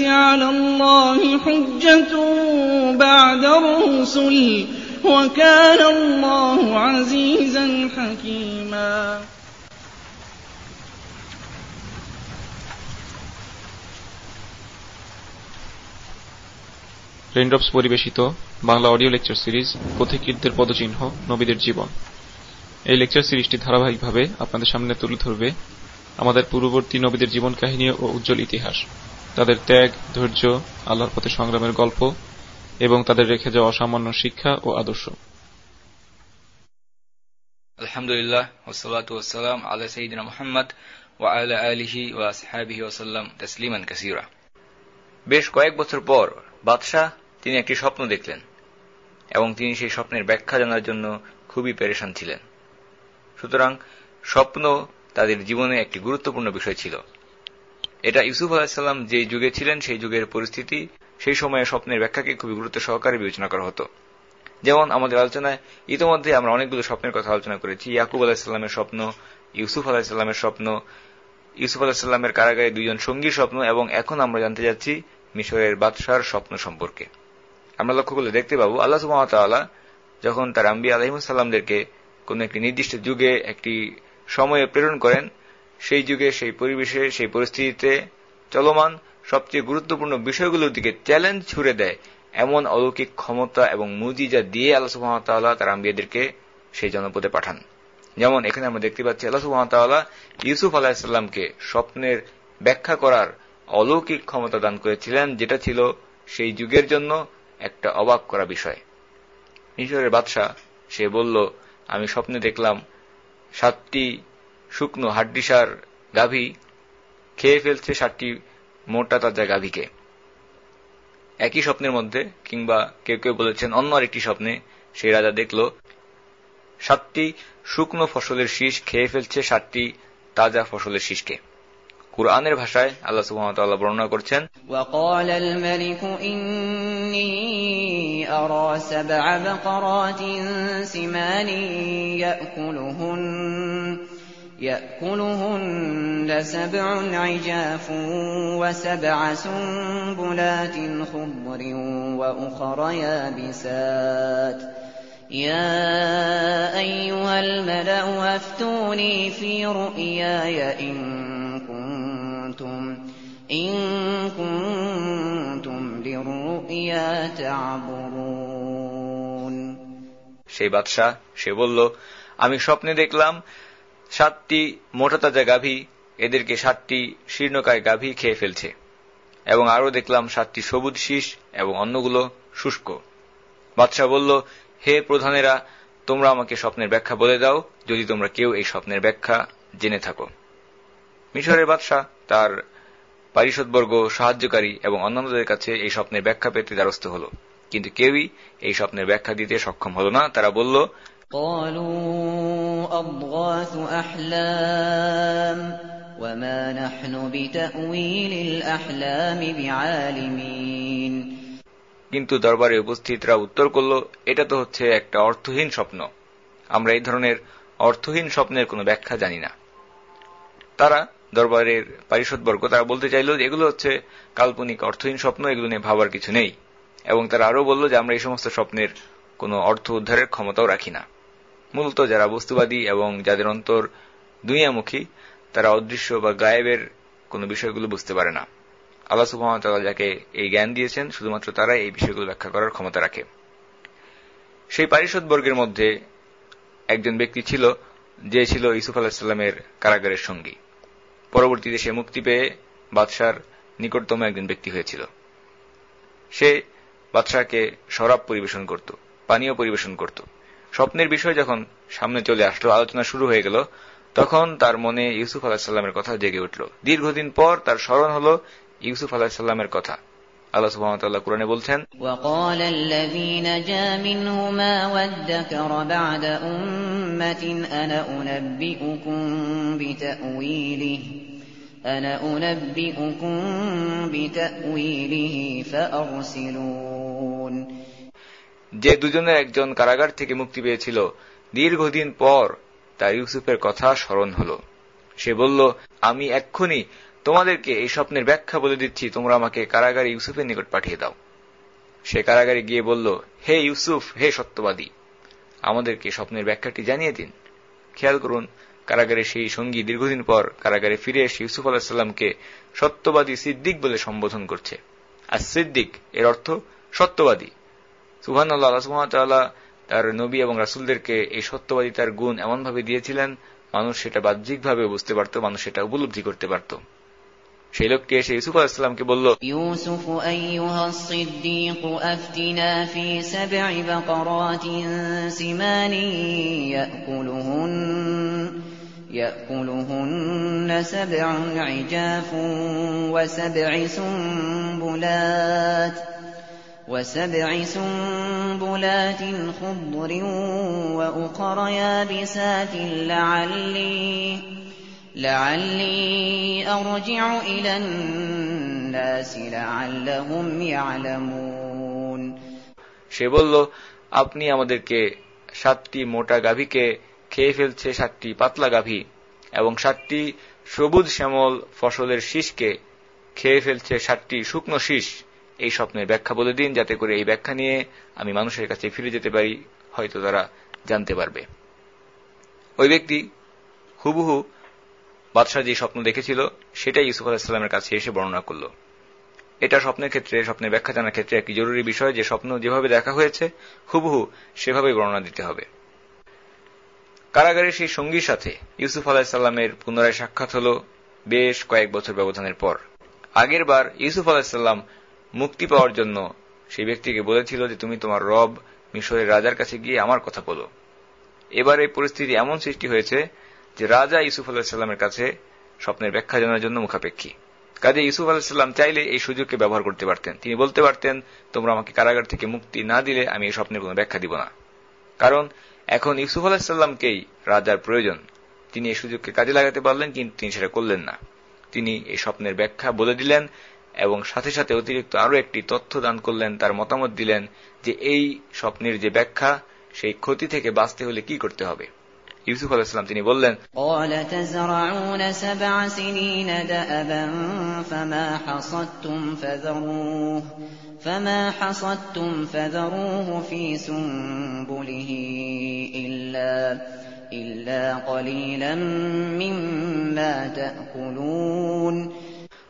على الله حجة بعد الرسل وكان الله عزيزا حكيما raindrops পরিবেশিত Bangla audio lecture series পথিকৃতদের পদচিহ্ন নবীদের জীবন এই লেকচার সিরিজটি ধারাবাহিকভাবে আপনাদের সামনে তুলে ধরবে আমাদের পূর্ববর্তী নবীদের জীবন কাহিনী ও উজ্জ্বল ইতিহাস তাদের ত্যাগ, ধৈর্য, আল্লাহর পথে সংগ্রামের গল্প এবং তাদের রেখে যাওয়া অসামান্য শিক্ষা ও আদর্শ। আলহামদুলিল্লাহ কাসিরা। বেশ কয়েক বছর পর বাদশাহ তিনি একটি স্বপ্ন দেখলেন এবং তিনি সেই স্বপ্নের ব্যাখ্যা জানার জন্য খুবই পেরেশান ছিলেন। সুতরাং স্বপ্ন তাদের জীবনে একটি গুরুত্বপূর্ণ বিষয় ছিল। এটা ইউসুফ আলাহিসাল্লাম যে যুগে ছিলেন, সেই যুগের পরিস্থিতি, সেই সময়ে স্বপ্নের ব্যাখ্যাকে খুবই গুরুত্ব সহকারে বিবেচনা করা হতো। যেমন আমাদের আলোচনায় ইতিমধ্যে আমরা অনেকগুলো স্বপ্নের কথা আলোচনা করেছি। ইয়াকুব আলাহিসাল্লামের স্বপ্ন, ইউসুফ আলাহিসাল্লামের স্বপ্ন, ইউসুফ আলাহিসাল্লামের কারাগারে দুইজন সঙ্গীর স্বপ্ন, এবং এখন আমরা জানতে যাচ্ছি মিশরের বাদশার স্বপ্ন সম্পর্কে। আমরা লক্ষ্য করলে দেখতে পাবো, আল্লাহ সুমতাল্লাহ যখন তার আম্বি আলহিমসাল্লামদেরকে কোন একটি নির্দিষ্ট যুগে, একটি সময়ে প্রেরণ করেন সেই যুগে, সেই পরিবেশে, সেই পরিস্থিতিতে চলমান সবচেয়ে গুরুত্বপূর্ণ বিষয়গুলোর দিকে চ্যালেঞ্জ ছুড়ে দেয় এমন অলৌকিক ক্ষমতা এবং মুজিজা দিয়ে আল্লাহ সুহামতাল্লাহ তার আম্বিয়াদেরকে সেই জনপদে পাঠান। যেমন এখানে আমরা দেখতে পাচ্ছি আল্লাহ সুহামতাল্লাহ ইউসুফ আলাহিসাল্লামকে স্বপ্নের ব্যাখ্যা করার অলৌকিক ক্ষমতা দান করেছিলেন, যেটা ছিল সেই যুগের জন্য একটা অবাক করা বিষয়। মিশরের বাদশাহ সে বলল, আমি স্বপ্নে দেখলাম সাতটি শুকনো হাড্ডিসার গাভী খেয়ে ফেলছে সাতটি মোটা তাজা গাভীকে একই স্বপ্নের মধ্যে কিংবা কেউ কেউ বলেছেন অন্য আরেকটি স্বপ্নে সেই রাজা দেখল সাতটি শুকনো ফসলের শীষ খেয়ে ফেলছে সাতটি তাজা ফসলের শীষকে কুরআনের ভাষায় আল্লাহ সুবহানাহু বর্ণনা করছেন وقال الملك إني أرى سبع بقرات سمان يأكلهن يأكلهن سبع عجاف وسبع سنبلات خضر وأخر يابسات يا أيها الملأ أفتوني في رؤياي إن كنتم إن كنتم للرؤيا تعبرون সেই বাদশাহ সে বলল আমি স্বপ্নে দেখলাম সাতটি মোটা তাজা গাভী এদেরকে সাতটি শীর্ণকায় গাভী খেয়ে ফেলছে। এবং আরও দেখলাম সাতটি সবুজ শীষ এবং অন্যগুলো শুষ্ক। বাদশাহ বলল, হে প্রধানেরা, তোমরা আমাকে স্বপ্নের ব্যাখ্যা বলে দাও, যদি তোমরা কেউ এই স্বপ্নের ব্যাখ্যা জেনে থাকো। মিশরের বাদশাহ তার পারিষদবর্গ, সাহায্যকারী এবং অন্যান্যদের কাছে এই স্বপ্নের ব্যাখ্যা পেতে দ্বারস্থ হল। কিন্তু কেউই এই স্বপ্নের ব্যাখ্যা দিতে সক্ষম হল না। তারা বলল قالوا أضغاث أحلام وما نحن بتأويل الأحلام بعالمين কিন্তু দরবারে উপস্থিতরা উত্তর করল এটা তো হচ্ছে একটা অর্থহীন স্বপ্ন আমরা এই ধরনের অর্থহীন স্বপ্নের কোনো ব্যাখ্যা জানি না তারা দরবারের পারিষদবর্গ তারা বলতে চাইল যে এগুলো হচ্ছে কাল্পনিক অর্থহীন স্বপ্ন এগুলো নিয়ে ভাবার কিছু নেই এবং তারা আরও বলল যে আমরা এই সমস্ত স্বপ্নের কোনো অর্থ উদ্ধারের ক্ষমতাও রাখি না মূলত যারা বস্তুবাদী এবং যাদের অন্তর দুনিয়ামুখী, তারা অদৃশ্য বা গায়েবের কোনো বিষয়গুলো বুঝতে পারে না। আল্লাহ সুহামতাল্লাহ যাকে এই জ্ঞান দিয়েছেন, শুধুমাত্র তারাই এই বিষয়গুলো ব্যাখ্যা করার ক্ষমতা রাখে। সেই পারিষদ বর্গের মধ্যে একজন ব্যক্তি ছিল, যে ছিল ইসুফ আলাহিসাল্লামের কারাগারের সঙ্গী। পরবর্তীতে সে মুক্তি পেয়ে বাদশার নিকটতম একজন ব্যক্তি হয়েছিল। সে বাদশাহকে শরাব পরিবেশন করত, পানীয় পরিবেশন করত। স্বপ্নের বিষয় যখন সামনে চলে আসলো আলোচনা শুরু হয়ে গেল তখন তার মনে ইউসুফ আলাহিসাল্লামের কথা জেগে উঠল দীর্ঘদিন পর তার স্মরণ হল ইউসুফ আলাহিসাল্লামের কথা আল্লাহ সুবহানাহু কোরআনে বলছেন وقال الذي نجا منهما وادكر بعد أمة أنا أنبئكم بتأويله أنا أنبئكم بتأويله فأرسلون যে দুজনের একজন কারাগার থেকে মুক্তি পেয়েছিল, দীর্ঘদিন পর তার ইউসুফের কথা স্মরণ হল। সে বলল, আমি এক্ষুনি তোমাদেরকে এই স্বপ্নের ব্যাখ্যা বলে দিচ্ছি, তোমরা আমাকে কারাগারে ইউসুফের নিকট পাঠিয়ে দাও। সে কারাগারে গিয়ে বলল, হে ইউসুফ, হে সত্যবাদী, আমাদেরকে স্বপ্নের ব্যাখ্যাটি জানিয়ে দিন। খেয়াল করুন, কারাগারে সেই সঙ্গী দীর্ঘদিন পর কারাগারে ফিরে এসে ইউসুফ আলাহিসাল্লামকে সত্যবাদী সিদ্দিক বলে সম্বোধন করছে। আর সিদ্দিক এর অর্থ সত্যবাদী। সুহান আল্লাহ আল্লাহ তার নবী এবং রাসুলদেরকে এই সত্যবাদী তার গুণ এমনভাবে দিয়েছিলেন মানুষ সেটা বাহ্যিকভাবে বুঝতে পারত মানুষ সেটা উপলব্ধি করতে পারত সেই লোকটি এসে ইউসুফ আলাহিসামকে বলল يوسف أيها الصديق أفتنا في سبع بقرات سمان يأكلهن يأكلهن سبع عجاف وسبع سنبلات وسبع سنبلات خضر وأخر يابسات لعلي لعلي أرجع إلى الناس لعلهم يعلمون সে বলল আপনি আমাদেরকে সাতটি মোটা গাভীকে খেয়ে ফেলছে সাতটি পাতলা গাভী এবং সাতটি সবুজ শ্যামল ফসলের শীষকে খেয়ে ফেলছে সাতটি শুকনো শীষ এই স্বপ্নের ব্যাখ্যা বলে দিন, যাতে করে এই ব্যাখ্যা নিয়ে আমি মানুষের কাছে ফিরে যেতে পারি, হয়তো তারা জানতে পারবে। ওই ব্যক্তি হুবহু বাদশাহ যে স্বপ্ন দেখেছিল, সেটাই ইউসুফ আলাহিসাল্লামের কাছে এসে বর্ণনা করল। এটা স্বপ্নের ক্ষেত্রে, স্বপ্নের ব্যাখ্যা জানার ক্ষেত্রে একটি জরুরি বিষয়, যে স্বপ্ন যেভাবে দেখা হয়েছে, হুবহু সেভাবেই বর্ণনা দিতে হবে। কারাগারের সেই সঙ্গীর সাথে ইউসুফ আলাহিসাল্লামের পুনরায় সাক্ষাৎ হল বেশ কয়েক বছর ব্যবধানের পর। আগের বার ইউসুফ আলাহিসাল্লাম মুক্তি পাওয়ার জন্য সেই ব্যক্তিকে বলেছিল যে, তুমি তোমার রব মিশরের রাজার কাছে গিয়ে আমার কথা বলো। এবার এই পরিস্থিতি এমন সৃষ্টি হয়েছে যে রাজা ইউসুফ আলাহিসাল্লামের কাছে স্বপ্নের ব্যাখ্যা জানার জন্য মুখাপেক্ষী। কাজে ইউসুফ আলাহিসাল্লাম চাইলে এই সুযোগকে ব্যবহার করতে পারতেন। তিনি বলতে পারতেন, তোমরা আমাকে কারাগার থেকে মুক্তি না দিলে আমি এই স্বপ্নের কোনো ব্যাখ্যা দিব না। কারণ এখন ইউসুফ আলাহিসাল্লামকেই রাজার প্রয়োজন। তিনি এই সুযোগকে কাজে লাগাতে পারলেন, কিন্তু তিনি সেটা করলেন না। তিনি এই স্বপ্নের ব্যাখ্যা বলে দিলেন এবং সাথে সাথে অতিরিক্ত আরও একটি তথ্য দান করলেন, তার মতামত দিলেন যে এই স্বপ্নের যে ব্যাখ্যা, সেই ক্ষতি থেকে বাঁচতে হলে কি করতে হবে। ইউসুফ আলাহিসাম তিনি বললেন ইল্লা কলিলম মিম্মা তাকুলুন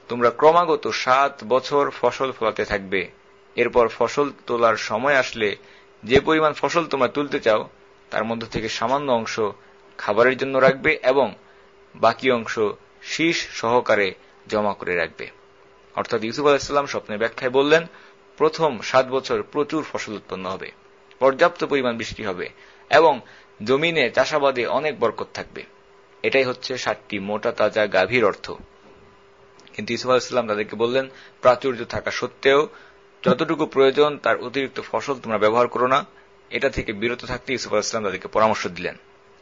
তোমরা ক্রমাগত সাত বছর ফসল ফলাতে থাকবে। এরপর ফসল তোলার সময় আসলে যে পরিমাণ ফসল তোমরা তুলতে চাও, তার মধ্য থেকে সামান্য অংশ খাবারের জন্য রাখবে এবং বাকি অংশ শীষ সহকারে জমা করে রাখবে। অর্থাৎ ইউসুফ আলাহিসাল্লাম স্বপ্নের ব্যাখ্যায় বললেন, প্রথম সাত বছর প্রচুর ফসল উৎপন্ন হবে, পর্যাপ্ত পরিমাণ বৃষ্টি হবে এবং জমিনে চাষাবাদে অনেক বরকত থাকবে। এটাই হচ্ছে সাতটি মোটা তাজা গাভীর অর্থ। কিন্তু ইসুফ আলাহিসাল্লাম তাদেরকে বললেন, প্রাচুর্য থাকা সত্ত্বেও যতটুকু প্রয়োজন তার অতিরিক্ত ফসল তোমরা ব্যবহার করো না। এটা থেকে বিরত থাকতে ইসুফ আলাহিসাল্লাম তাদেরকে পরামর্শ দিলেন।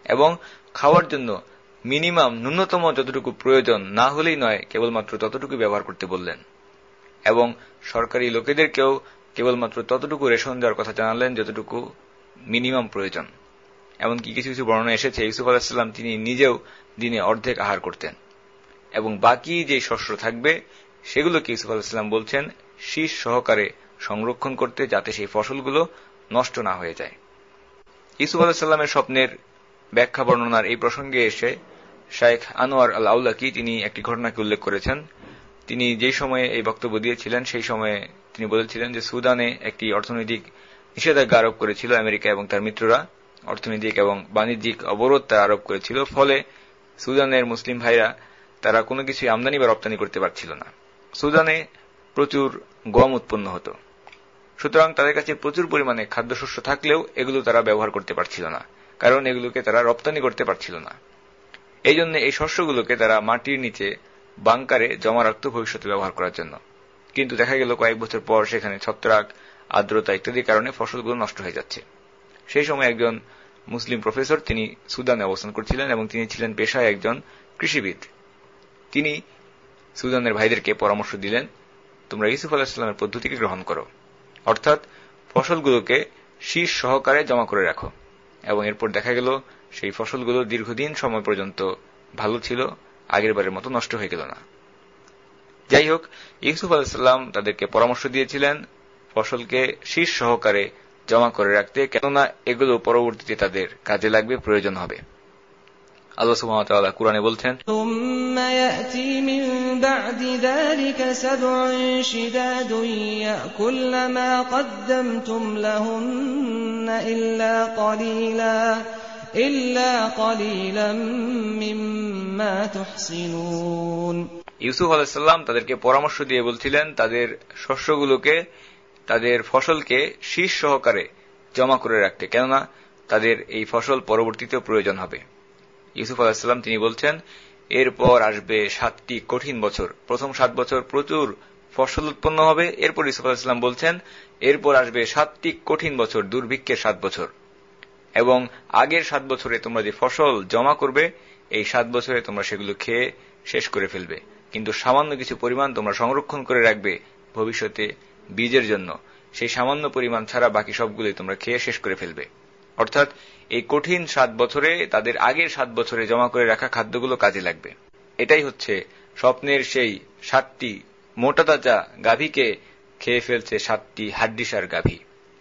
এবং খাওয়ার জন্য মিনিমাম ন্যূনতম যতটুকু প্রয়োজন না হলেই নয়, কেবলমাত্র ততটুকু ব্যবহার করতে বললেন। এবং সরকারি লোকেদেরকেও কেবলমাত্র ততটুকু রেশন দেওয়ার কথা জানালেন যতটুকু মিনিমাম প্রয়োজন। এমনকি কিছু কিছু বর্ণনা এসেছে ইউসুফ আলাহিসাল্লাম তিনি নিজেও দিনে অর্ধেক আহার করতেন। এবং বাকি যে শস্য থাকবে, সেগুলোকে ইউসুফ আলাহিসাল্লাম বলছেন, শীষ সহকারে সংরক্ষণ করতে যাতে সেই ফসলগুলো নষ্ট না হয়ে যায়। ইসুফ আলাহিসাল্লামের স্বপ্নের ব্যাখ্যা বর্ণনার এই প্রসঙ্গে এসে শাইখ আনোয়ার আল আউলাকি তিনি একটি ঘটনাকে উল্লেখ করেছেন। তিনি যে সময়ে এই বক্তব্য দিয়েছিলেন, সেই সময়ে তিনি বলেছিলেন যে সুদানে একটি অর্থনৈতিক নিষেধাজ্ঞা আরোপ করেছিল আমেরিকা এবং তার মিত্ররা। অর্থনৈতিক এবং বাণিজ্যিক অবরোধ তারা আরোপ করেছিল। ফলে সুদানের মুসলিম ভাইরা তারা কোনো কিছুই আমদানি বা রপ্তানি করতে পারছিল না। সুদানে প্রচুর গম উৎপন্ন হতো। সুতরাং তাদের কাছে প্রচুর পরিমাণে খাদ্যশস্য থাকলেও এগুলো তারা ব্যবহার করতে পারছিল না, কারণ এগুলোকে তারা রপ্তানি করতে পারছিল না। এই জন্য এই শস্যগুলোকে তারা মাটির নিচে বাংকারে জমা রাখত ভবিষ্যতে ব্যবহার করার জন্য। কিন্তু দেখা গেল কয়েক বছর পর সেখানে ছত্রাক, আর্দ্রতা ইত্যাদির কারণে ফসলগুলো নষ্ট হয়ে যাচ্ছে। সেই সময় একজন মুসলিম প্রফেসর তিনি সুদানে অবস্থান করছিলেন এবং তিনি ছিলেন পেশায় একজন কৃষিবিদ। তিনি সুদানের ভাইদেরকে পরামর্শ দিলেন, তোমরা ইসুফ আলাহিসাল্লামের পদ্ধতিকে গ্রহণ করো। অর্থাৎ ফসলগুলোকে শীষ সহকারে জমা করে রাখো। এবং এরপর দেখা গেল, সেই ফসলগুলো দীর্ঘদিন সময় পর্যন্ত ভালো ছিল, আগের বারের মতো নষ্ট হয়ে গেল না। যাই হোক, ইউসুফ আলাহিসাল্লাম তাদেরকে পরামর্শ দিয়েছিলেন, ফসলকে শীষ সহকারে জমা করে রাখতে, কেননা এগুলো পরবর্তীতে তাদের কাজে লাগবে, প্রয়োজন হবে। আল্লাহ বলছেন ইউসুফ আলাহাম তাদেরকে পরামর্শ দিয়ে বলছিলেন তাদের শস্যগুলোকে তাদের ফসলকে শীর্ষ সহকারে জমা করে রাখতে কেননা তাদের এই ফসল পরবর্তীতে প্রয়োজন হবে। ইউসুফ আলাহিসাল্লাম তিনি বলছেন, এরপর আসবে সাতটি কঠিন বছর। প্রথম সাত বছর প্রচুর ফসল উৎপন্ন হবে। এরপর ইউসুফ আলাহিসাল্লাম বলছেন, এরপর আসবে সাতটি কঠিন বছর, দুর্ভিক্ষের সাত বছর। এবং আগের সাত বছরে তোমরা যে ফসল জমা করবে, এই সাত বছরে তোমরা সেগুলো খেয়ে শেষ করে ফেলবে। কিন্তু সামান্য কিছু পরিমাণ তোমরা সংরক্ষণ করে রাখবে ভবিষ্যতে বীজের জন্য। সেই সামান্য পরিমাণ ছাড়া বাকি সবগুলোই তোমরা খেয়ে শেষ করে ফেলবে। অর্থাৎ এই কঠিন সাত বছরে, তাদের আগের সাত বছরে জমা করে রাখা খাদ্যগুলো কাজে লাগবে। এটাই হচ্ছে স্বপ্নের সেই সাতটি মোটা তাজা গাভীকে খেয়ে ফেলছে সাতটি হাড্ডিসার গাভী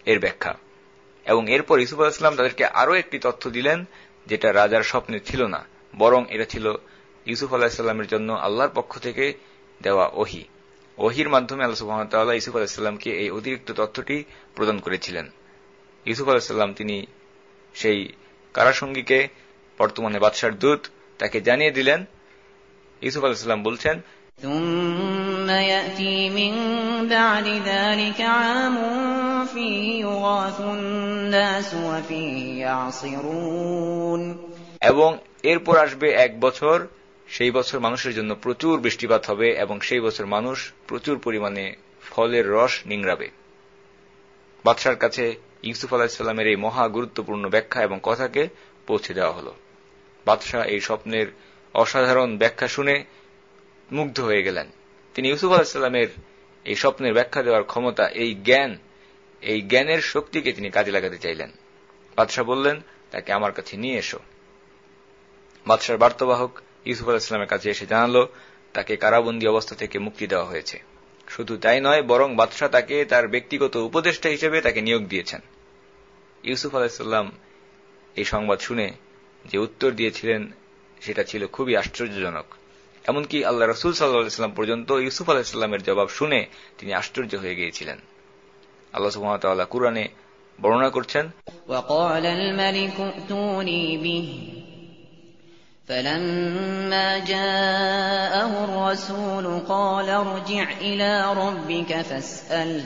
এর ব্যাখ্যা। এবং এরপর ইসুফ আলাহিসাম তাদেরকে আরও একটি তথ্য দিলেন, যেটা রাজার স্বপ্নে ছিল না, বরং এটা ছিল ইউসুফ আলাহিসাল্লামের জন্য আল্লাহর পক্ষ থেকে দেওয়া ওহি। ওহির মাধ্যমে আল্লাহ সুহামতাল্লাহ ইসুফ আলাহিসাল্লামকে এই অতিরিক্ত তথ্যটি প্রদান করেছিলেন। ইউসুফ আলাহিসাল্লাম তিনি সেই কারাসঙ্গীকে বর্তমানে বাদশার দূত তাকে জানিয়ে দিলেন ইউসুফ আলাহিসাল্লাম বলছেন ثم يأتي من بعد ذلك عام فيه يغاث الناس وفيه يعصرون এবং এরপর আসবে এক বছর সেই বছর মানুষের জন্য প্রচুর বৃষ্টিপাত হবে এবং সেই বছর মানুষ প্রচুর পরিমাণে ফলের রস নিংড়াবে বাদশার কাছে ইউসুফ আলাহিসাল্লামের এই মহা গুরুত্বপূর্ণ ব্যাখ্যা এবং কথাকে পৌঁছে দেওয়া হল। বাদশাহ এই স্বপ্নের অসাধারণ ব্যাখ্যা শুনে মুগ্ধ হয়ে গেলেন। তিনি ইউসুফ আলাহিসাল্লামের এই স্বপ্নের ব্যাখ্যা দেওয়ার ক্ষমতা, এই জ্ঞান, এই জ্ঞানের শক্তিকে তিনি কাজে লাগাতে চাইলেন। বাদশাহ বললেন, তাকে আমার কাছে নিয়ে এসো। বাদশার বার্তাবাহক ইউসুফ আলাহিসামের কাছে এসে জানালো, তাকে কারাবন্দী অবস্থা থেকে মুক্তি দেওয়া হয়েছে। শুধু তাই নয়, বরং বাদশাহ তাকে তার ব্যক্তিগত উপদেষ্টা হিসেবে তাকে নিয়োগ দিয়েছেন। ইউসুফ আলাহিসাল্লাম এই সংবাদ শুনে যে উত্তর দিয়েছিলেন সেটা ছিল খুবই আশ্চর্যজনক এমনকি আল্লাহ রসুল সাল্লাহাম পর্যন্ত ইউসুফ আলাহিসাল্লামের জবাব শুনে তিনি আশ্চর্য হয়ে গিয়েছিলেন আল্লাহ সুহামতাল্লাহ কুরআনে বর্ণনা করছেন وقال الملك ائتوني به فلما جاءه الرسول قال ارجع إلى ربك فاسأله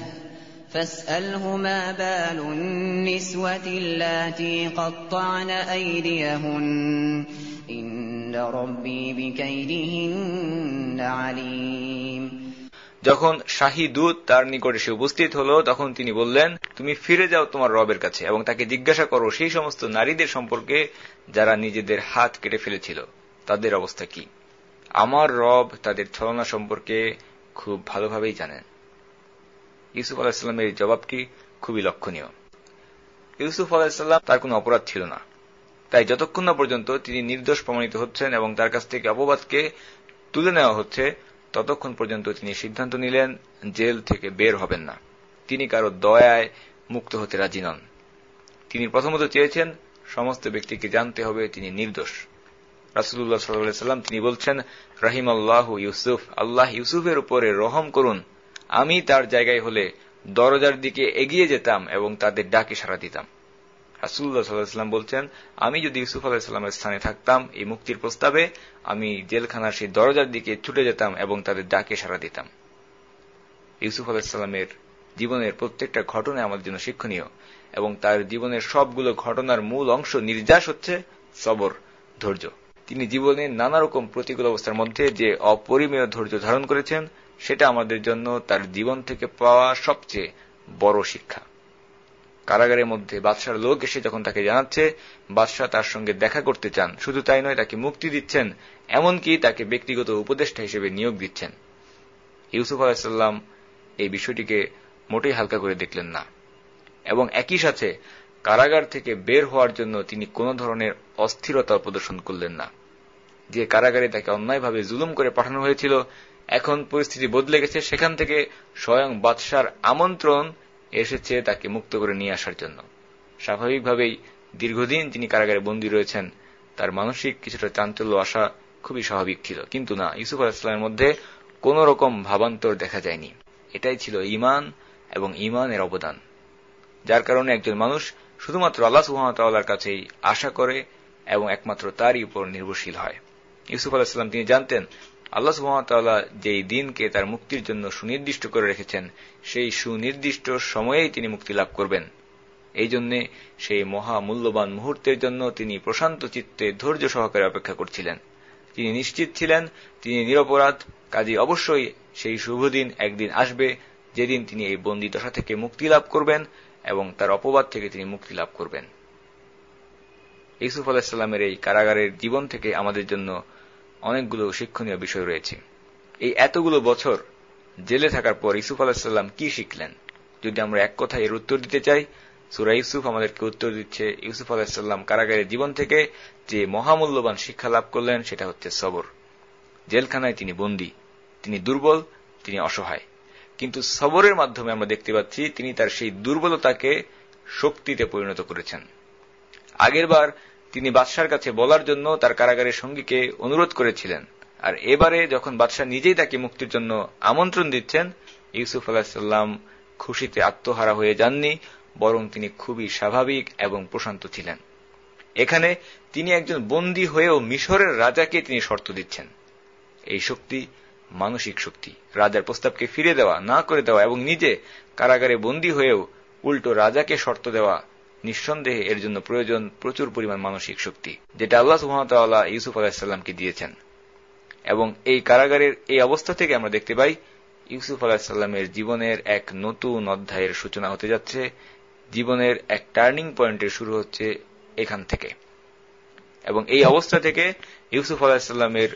فاسأله ما بال النسوة اللاتي قطعن أيديهن إن ربي بكيدهن عليم যখন শাহী দূত তার নিকট এসে উপস্থিত হল তখন তিনি বললেন তুমি ফিরে যাও তোমার রবের কাছে এবং তাকে জিজ্ঞাসা করো সেই সমস্ত নারীদের সম্পর্কে যারা নিজেদের হাত কেটে ফেলেছিল তাদের অবস্থা কি আমার রব তাদের ছলনা সম্পর্কে খুব ভালোভাবেই জানেন ইউসুফ আলাহিসাল্লামের জবাবটি খুবই লক্ষণীয়। ইউসুফ আলাহিসাল্লাম তার কোনো অপরাধ ছিল না। তাই যতক্ষণ না পর্যন্ত তিনি নির্দোষ প্রমাণিত হচ্ছেন এবং তার কাছ থেকে অপবাদকে তুলে নেওয়া হচ্ছে, ততক্ষণ পর্যন্ত তিনি সিদ্ধান্ত নিলেন, জেল থেকে বের হবেন না। তিনি কারও দয়ায় মুক্ত হতে রাজি নন। তিনি প্রথমত চেয়েছেন, সমস্ত ব্যক্তিকে জানতে হবে তিনি নির্দোষ। রাসুল্লাহ সাল্লাম তিনি বলছেন রাহিম আল্লাহ ইউসুফ। আল্লাহ ইউসুফের উপরে রহম করুন। আমি তার জায়গায় হলে দরজার দিকে এগিয়ে যেতাম এবং তাদের ডাকে সাড়া দিতাম। রাসুল্লাহ সাল্লাহাম বলছেন, আমি যদি ইউসুফ আলাহিসাল্লামের স্থানে থাকতাম, এই মুক্তির প্রস্তাবে আমি জেলখানার সেই দরজার দিকে ছুটে যেতাম এবং তাদের ডাকে সাড়া দিতাম। ইউসুফ আলাহিসাল্লামের জীবনের প্রত্যেকটা ঘটনা আমাদের জন্য শিক্ষণীয় এবং তার জীবনের সবগুলো ঘটনার মূল অংশ নির্যাস হচ্ছে সবর, ধৈর্য। তিনি জীবনের নানা রকম প্রতিকূল অবস্থার মধ্যে যে অপরিমেয় ধৈর্য ধারণ করেছেন সেটা আমাদের জন্য তার জীবন থেকে পাওয়া সবচেয়ে বড় শিক্ষা। কারাগারের মধ্যে বাদশার লোক এসে যখন তাকে জানাচ্ছে, বাদশাহ তার সঙ্গে দেখা করতে চান। শুধু তাই নয়, তাকে মুক্তি দিচ্ছেন, এমনকি তাকে ব্যক্তিগত উপদেষ্টা হিসেবে নিয়োগ দিচ্ছেন। ইউসুফ আলাহিসাল্লাম এই বিষয়টিকে মোটেই হালকা করে দেখলেন না। এবং একই সাথে কারাগার থেকে বের হওয়ার জন্য তিনি কোন ধরনের অস্থিরতা প্রদর্শন করলেন না। যে কারাগারে তাকে অন্যায়ভাবে জুলুম করে পাঠানো হয়েছিল এখন পরিস্থিতি বদলে গেছে, সেখান থেকে স্বয়ং বাদশার আমন্ত্রণ এসেছে তাকে মুক্ত করে নিয়ে আসার জন্য। স্বাভাবিকভাবেই দীর্ঘদিন তিনি কারাগারে বন্দী রয়েছেন, তার মানসিক কিছুটা চাঞ্চল্য আসা খুবই স্বাভাবিক ছিল। কিন্তু না, ইউসুফ আলাহিসামের মধ্যে কোন রকম ভাবান্তর দেখা যায়নি। এটাই ছিল ইমান এবং ইমানের অবদান, যার কারণে একজন মানুষ শুধুমাত্র আল্লাহ সুহামতাল্লাহর কাছেই আশা করে এবং একমাত্র তারই উপর নির্ভরশীল হয়। ইউসুফ আলাহিসাল্লাম তিনি জানতেন আল্লাহ সুহামতাল্লাহ যেই দিনকে তার মুক্তির জন্য সুনির্দিষ্ট করে রেখেছেন, সেই সুনির্দিষ্ট সময়েই তিনি মুক্তি লাভ করবেন। এই জন্য সেই মহা মূল্যবান মুহূর্তের জন্য তিনি প্রশান্ত চিত্তে ধৈর্য সহকারে অপেক্ষা করছিলেন। তিনি নিশ্চিত ছিলেন, তিনি নিরপরাধ, কাজে অবশ্যই সেই শুভদিন একদিন আসবে, যেদিন তিনি এই বন্দী দশা থেকে মুক্তি লাভ করবেন এবং তার অপবাদ থেকে তিনি মুক্তি লাভ করবেন। ইসুফ আলাহিসাল্লামের এই কারাগারের জীবন থেকে আমাদের জন্য অনেকগুলো শিক্ষণীয় বিষয় রয়েছে। এই এতগুলো বছর জেলে থাকার পর ইসুফ আলাহিসাল্লাম কি শিখলেন? যদি আমরা এক কথায় এর উত্তর দিতে চাই, সুরা ইউসুফ আমাদেরকে উত্তর দিচ্ছে, ইউসুফ আলাহিসাল্লাম কারাগারের জীবন থেকে যে মহামূল্যবান শিক্ষা লাভ করলেন, সেটা হচ্ছে সবর। জেলখানায় তিনি বন্দী, তিনি দুর্বল, তিনি অসহায়। কিন্তু সবরের মাধ্যমে আমরা দেখতে পাচ্ছি, তিনি তার সেই দুর্বলতাকে শক্তিতে পরিণত করেছেন। আগেরবার তিনি বাদশার কাছে বলার জন্য তার কারাগারের সঙ্গীকে অনুরোধ করেছিলেন। আর এবারে যখন বাদশাহ নিজেই তাকে মুক্তির জন্য আমন্ত্রণ দিচ্ছেন, ইউসুফ আলাহিসাল্লাম খুশিতে আত্মহারা হয়ে যাননি, বরং তিনি খুবই স্বাভাবিক এবং প্রশান্ত ছিলেন। এখানে তিনি একজন বন্দী হয়েও মিশরের রাজাকে তিনি শর্ত দিচ্ছেন। এই শক্তি মানসিক শক্তি। রাজার প্রস্তাবকে ফিরে দেওয়া, না করে দেওয়া এবং নিজে কারাগারে বন্দী হয়েও উল্টো রাজাকে শর্ত দেওয়া নিঃসন্দেহে এর জন্য প্রয়োজন প্রচুর পরিমাণ মানসিক শক্তি, যেটা আল্লাহ সুহামতাল্লাহ ইউসুফ আলাহিসাল্লামকে দিয়েছেন। এবং এই কারাগারের এই অবস্থা থেকে আমরা দেখতে পাই, ইউসুফ আলাহিসাল্লামের জীবনের এক নতুন অধ্যায়ের সূচনা হতে যাচ্ছে। জীবনের এক টার্নিং পয়েন্টের শুরু হচ্ছে এখান থেকে। এবং এই অবস্থা থেকে ইউসুফ আলাহিসাল্লামের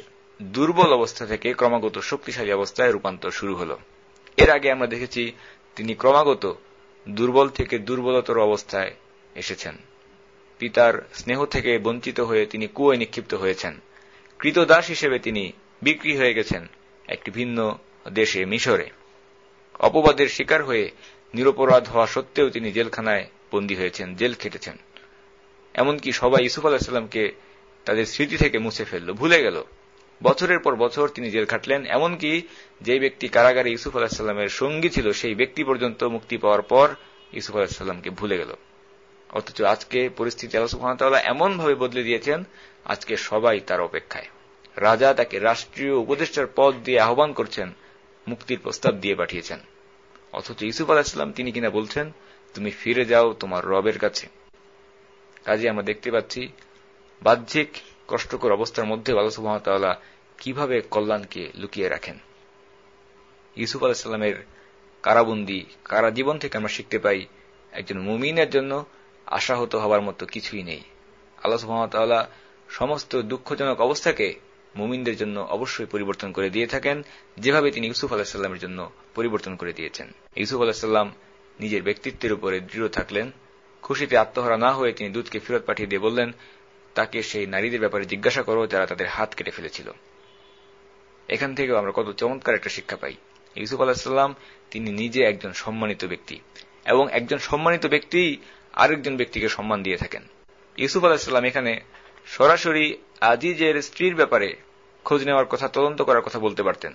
দুর্বল অবস্থা থেকে ক্রমাগত শক্তিশালী অবস্থায় রূপান্তর শুরু হল। এর আগে আমরা দেখেছি, তিনি ক্রমাগত দুর্বল থেকে দুর্বলতর অবস্থায় এসেছেন। পিতার স্নেহ থেকে বঞ্চিত হয়ে তিনি কুয়োয় নিক্ষিপ্ত হয়েছেন। কৃতদাস হিসেবে তিনি বিক্রি হয়ে গেছেন একটি ভিন্ন দেশে, মিশরে। অপবাদের শিকার হয়ে নিরপরাধ হওয়া সত্ত্বেও তিনি জেলখানায় বন্দী হয়েছেন, জেল খেটেছেন। এমনকি সবাই ইসুফ আলাহিসাল্লামকে তাদের স্মৃতি থেকে মুছে ফেলল, ভুলে গেল। বছরের পর বছর তিনি জেল খাটলেন, এমনকি যে ব্যক্তি কারাগারে ইউসুফ আলাহিসাল্লামের সঙ্গী ছিল, সেই ব্যক্তি পর্যন্ত মুক্তি পাওয়ার পর ইউসুফ আলাহিসাল্লামকে ভুলে গেল। অথচ আজকে পরিস্থিতি আল্লাহ এমনভাবে বদলে দিয়েছেন, আজকে সবাই তার অপেক্ষায়। রাজা তাকে রাষ্ট্রীয় উপদেষ্টার পদ দিয়ে আহ্বান করছেন, মুক্তির প্রস্তাব দিয়ে পাঠিয়েছেন। অথচ ইউসুফ আলাহিসাল্লাম তিনি কিনা বলছেন, তুমি ফিরে যাও তোমার রবের কাছে। কাজে আমরা দেখতে পাচ্ছি, বাহ্যিক কষ্টকর অবস্থার মধ্যে আল্লাহ সুহামতাল্লাহ কীভাবে কল্যাণকে লুকিয়ে রাখেন। ইউসুফ আলাহিসাল্লামের কারাবন্দি কারা জীবন থেকে আমরা শিখতে পাই, একজন মুমিনের জন্য আশাহত হবার মতো কিছুই নেই। আল্লাহ সুহামতাল্লাহ সমস্ত দুঃখজনক অবস্থাকে মুমিনদের জন্য অবশ্যই পরিবর্তন করে দিয়ে থাকেন, যেভাবে তিনি ইউসুফ আলাহিসাল্লামের জন্য পরিবর্তন করে দিয়েছেন। ইউসুফ আলাহিসাল্লাম নিজের ব্যক্তিত্বের উপরে দৃঢ় থাকলেন, খুশিতে আত্মহারা না হয়ে তিনি দুধকে ফেরত পাঠিয়ে দিয়ে বললেন, তাকে সেই নারীদের ব্যাপারে জিজ্ঞাসা করো যারা তাদের হাত কেটে ফেলেছিল। এখান থেকেও আমরা কত চমৎকার একটা শিক্ষা পাই। ইউসুফ আলাহিসাল্লাম তিনি নিজে একজন সম্মানিত ব্যক্তি এবং একজন সম্মানিত ব্যক্তি আরেকজন ব্যক্তিকে সম্মান দিয়ে থাকেন। ইউসুফ আলাহিসাল্লাম এখানে সরাসরি আজিজের স্ত্রীর ব্যাপারে খোঁজ নেওয়ার কথা, তদন্ত করার কথা বলতে পারতেন।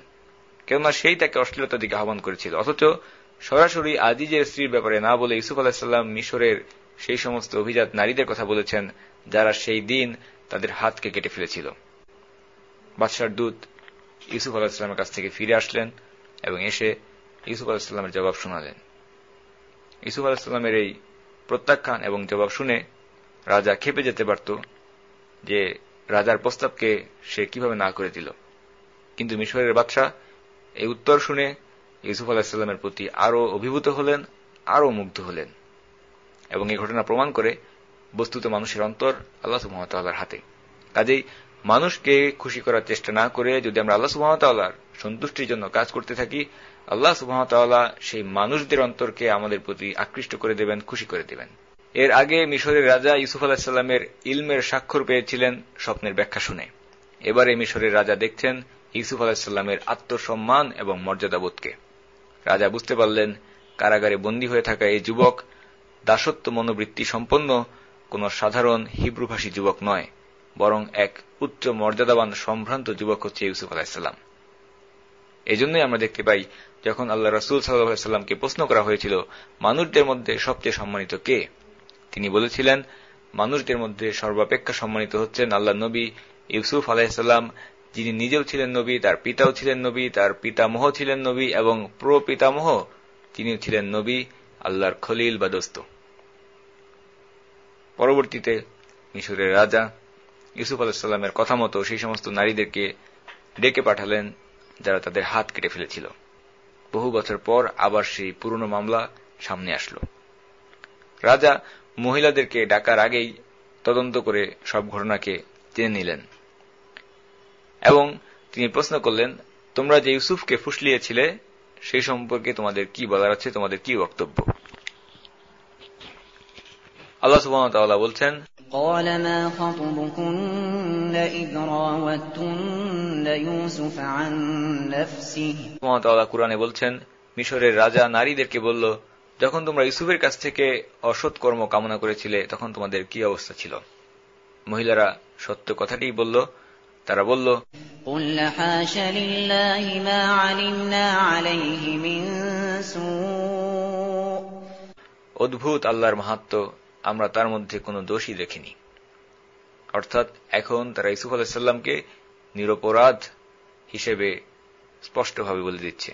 কেননা সেই তাকে অশ্লীলতার দিকে আহ্বান করেছিল। অথচ সরাসরি আজিজের স্ত্রীর ব্যাপারে না বলে ইসুফ আলাহিসাল্লাম মিশরের সেই সমস্ত অভিজাত নারীদের কথা বলেছেন, যারা সেই দিন তাদের হাতকে কেটে ফেলেছিল। বাদশার দূত ইউসুফ আলাহিসাল্লামের কাছ থেকে ফিরে আসলেন এবং এসে ইউসুফ আলাহিসাল্লামের জবাব শোনালেন। ইসুফ আলাহিসাল্লামের এই প্রত্যাখ্যান এবং জবাব শুনে রাজা খেপে যেতে পারত যে রাজার প্রস্তাবকে সে কীভাবে না করে দিল। কিন্তু মিশরের বাদশাহ এই উত্তর শুনে ইউসুফ আলাহিসাল্লামের প্রতি আরও অভিভূত হলেন, আরও মুগ্ধ হলেন এবং এই ঘটনা প্রমাণ করে বস্তুত মানুষের অন্তর আল্লাহ সুহামতাল্লাহর হাতে। কাজেই মানুষকে খুশি করার চেষ্টা না করে যদি আমরা আল্লাহ সুহামতাল্লাহর সন্তুষ্টির জন্য কাজ করতে থাকি আল্লাহ সুহামতাল্লাহ সেই মানুষদের অন্তরকে আমাদের প্রতি আকৃষ্ট করে দেবেন, খুশি করে দেবেন। এর আগে মিশরের রাজা ইউসুফ আলাহিসাল্লামের ইলমের স্বাক্ষর পেয়েছিলেন স্বপ্নের ব্যাখ্যা শুনে। এবারে মিশরের রাজা দেখছেন ইউসুফ আলাহিসাল্লামের আত্মসম্মান এবং মর্যাদাবোধকে। রাজা বুঝতে পারলেন, কারাগারে বন্দী হয়ে থাকা এই যুবক দাসত্ব মনোবৃত্তি সম্পন্ন কোন সাধারণ হিব্রুভাষী যুবক নয়, বরং এক উচ্চ মর্যাদাবান সম্ভ্রান্ত যুবক হচ্ছে ইউসুফ আলাহিসাল্লাম এজন্যই আমরা দেখতে পাই, যখন আল্লাহ রসুল সাল্লাহামকে প্রশ্ন করা হয়েছিল, মানুষদের মধ্যে সবচেয়ে সম্মানিত কে? তিনি বলেছিলেন, মানুষদের মধ্যে সর্বাপেক্ষা সম্মানিত হচ্ছেন আল্লাহ নবী ইউসুফ আলাহিসাল্লাম যিনি নিজেও ছিলেন নবী, তার পিতাও ছিলেন নবী, তার পিতামহ ছিলেন নবী এবং প্র পিতামহ তিনি ছিলেন নবী, আল্লাহর খলিল বা দোস্ত। পরবর্তীতে মিশরের রাজা ইউসুফ আলাহিসাল্লামের কথা মতো সেই সমস্ত নারীদেরকে ডেকে পাঠালেন যারা তাদের হাত কেটে ফেলেছিল বহু বছর পর আবার সেই পুরনো মামলা সামনে আসলো রাজা মহিলাদেরকে ডাকার আগেই তদন্ত করে সব ঘটনাকে জেনে নিলেন এবং তিনি প্রশ্ন করলেন তোমরা যে ইউসুফকে ফুসলিয়েছিলে সেই সম্পর্কে তোমাদের কি বলার আছে তোমাদের কি বক্তব্য আল্লাহ সুবাহ বলছেন قال ما خطبكن কুরআনে বলছেন মিশরের রাজা নারীদেরকে বলল যখন তোমরা ইউসুফের কাছ থেকে অসৎ কর্ম কামনা করেছিলে তখন তোমাদের কি অবস্থা ছিল? মহিলারা সত্য কথাটি বলল তারা বলল অদ্ভুত আল্লাহর মাহাত্ম আমরা তার মধ্যে কোন দোষই দেখিনি। অর্থাৎ এখন তারা ইসুফ আলাহিসাল্লামকে নিরপরাধ হিসেবে স্পষ্টভাবে বলে দিচ্ছে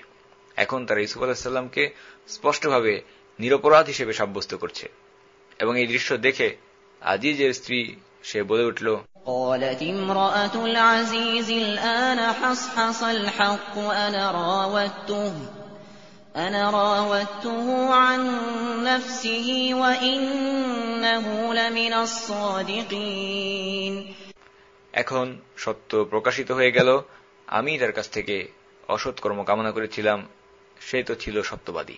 এখন তারা ইসুফ আলাহিসাল্লামকে স্পষ্টভাবে নিরপরাধ হিসেবে সাব্যস্ত করছে এবং এই দৃশ্য দেখে আজিজের স্ত্রী সে বলে উঠল قالت امرأة العزيز الآن حصحص الحق أنا راودته أنا راودته عن نفسه وإنه لمن الصادقين এখন সত্য প্রকাশিত হয়ে গেল আমি তার কাছ থেকে অসৎ কর্ম কামনা করেছিলাম সে তো ছিল সত্যবাদী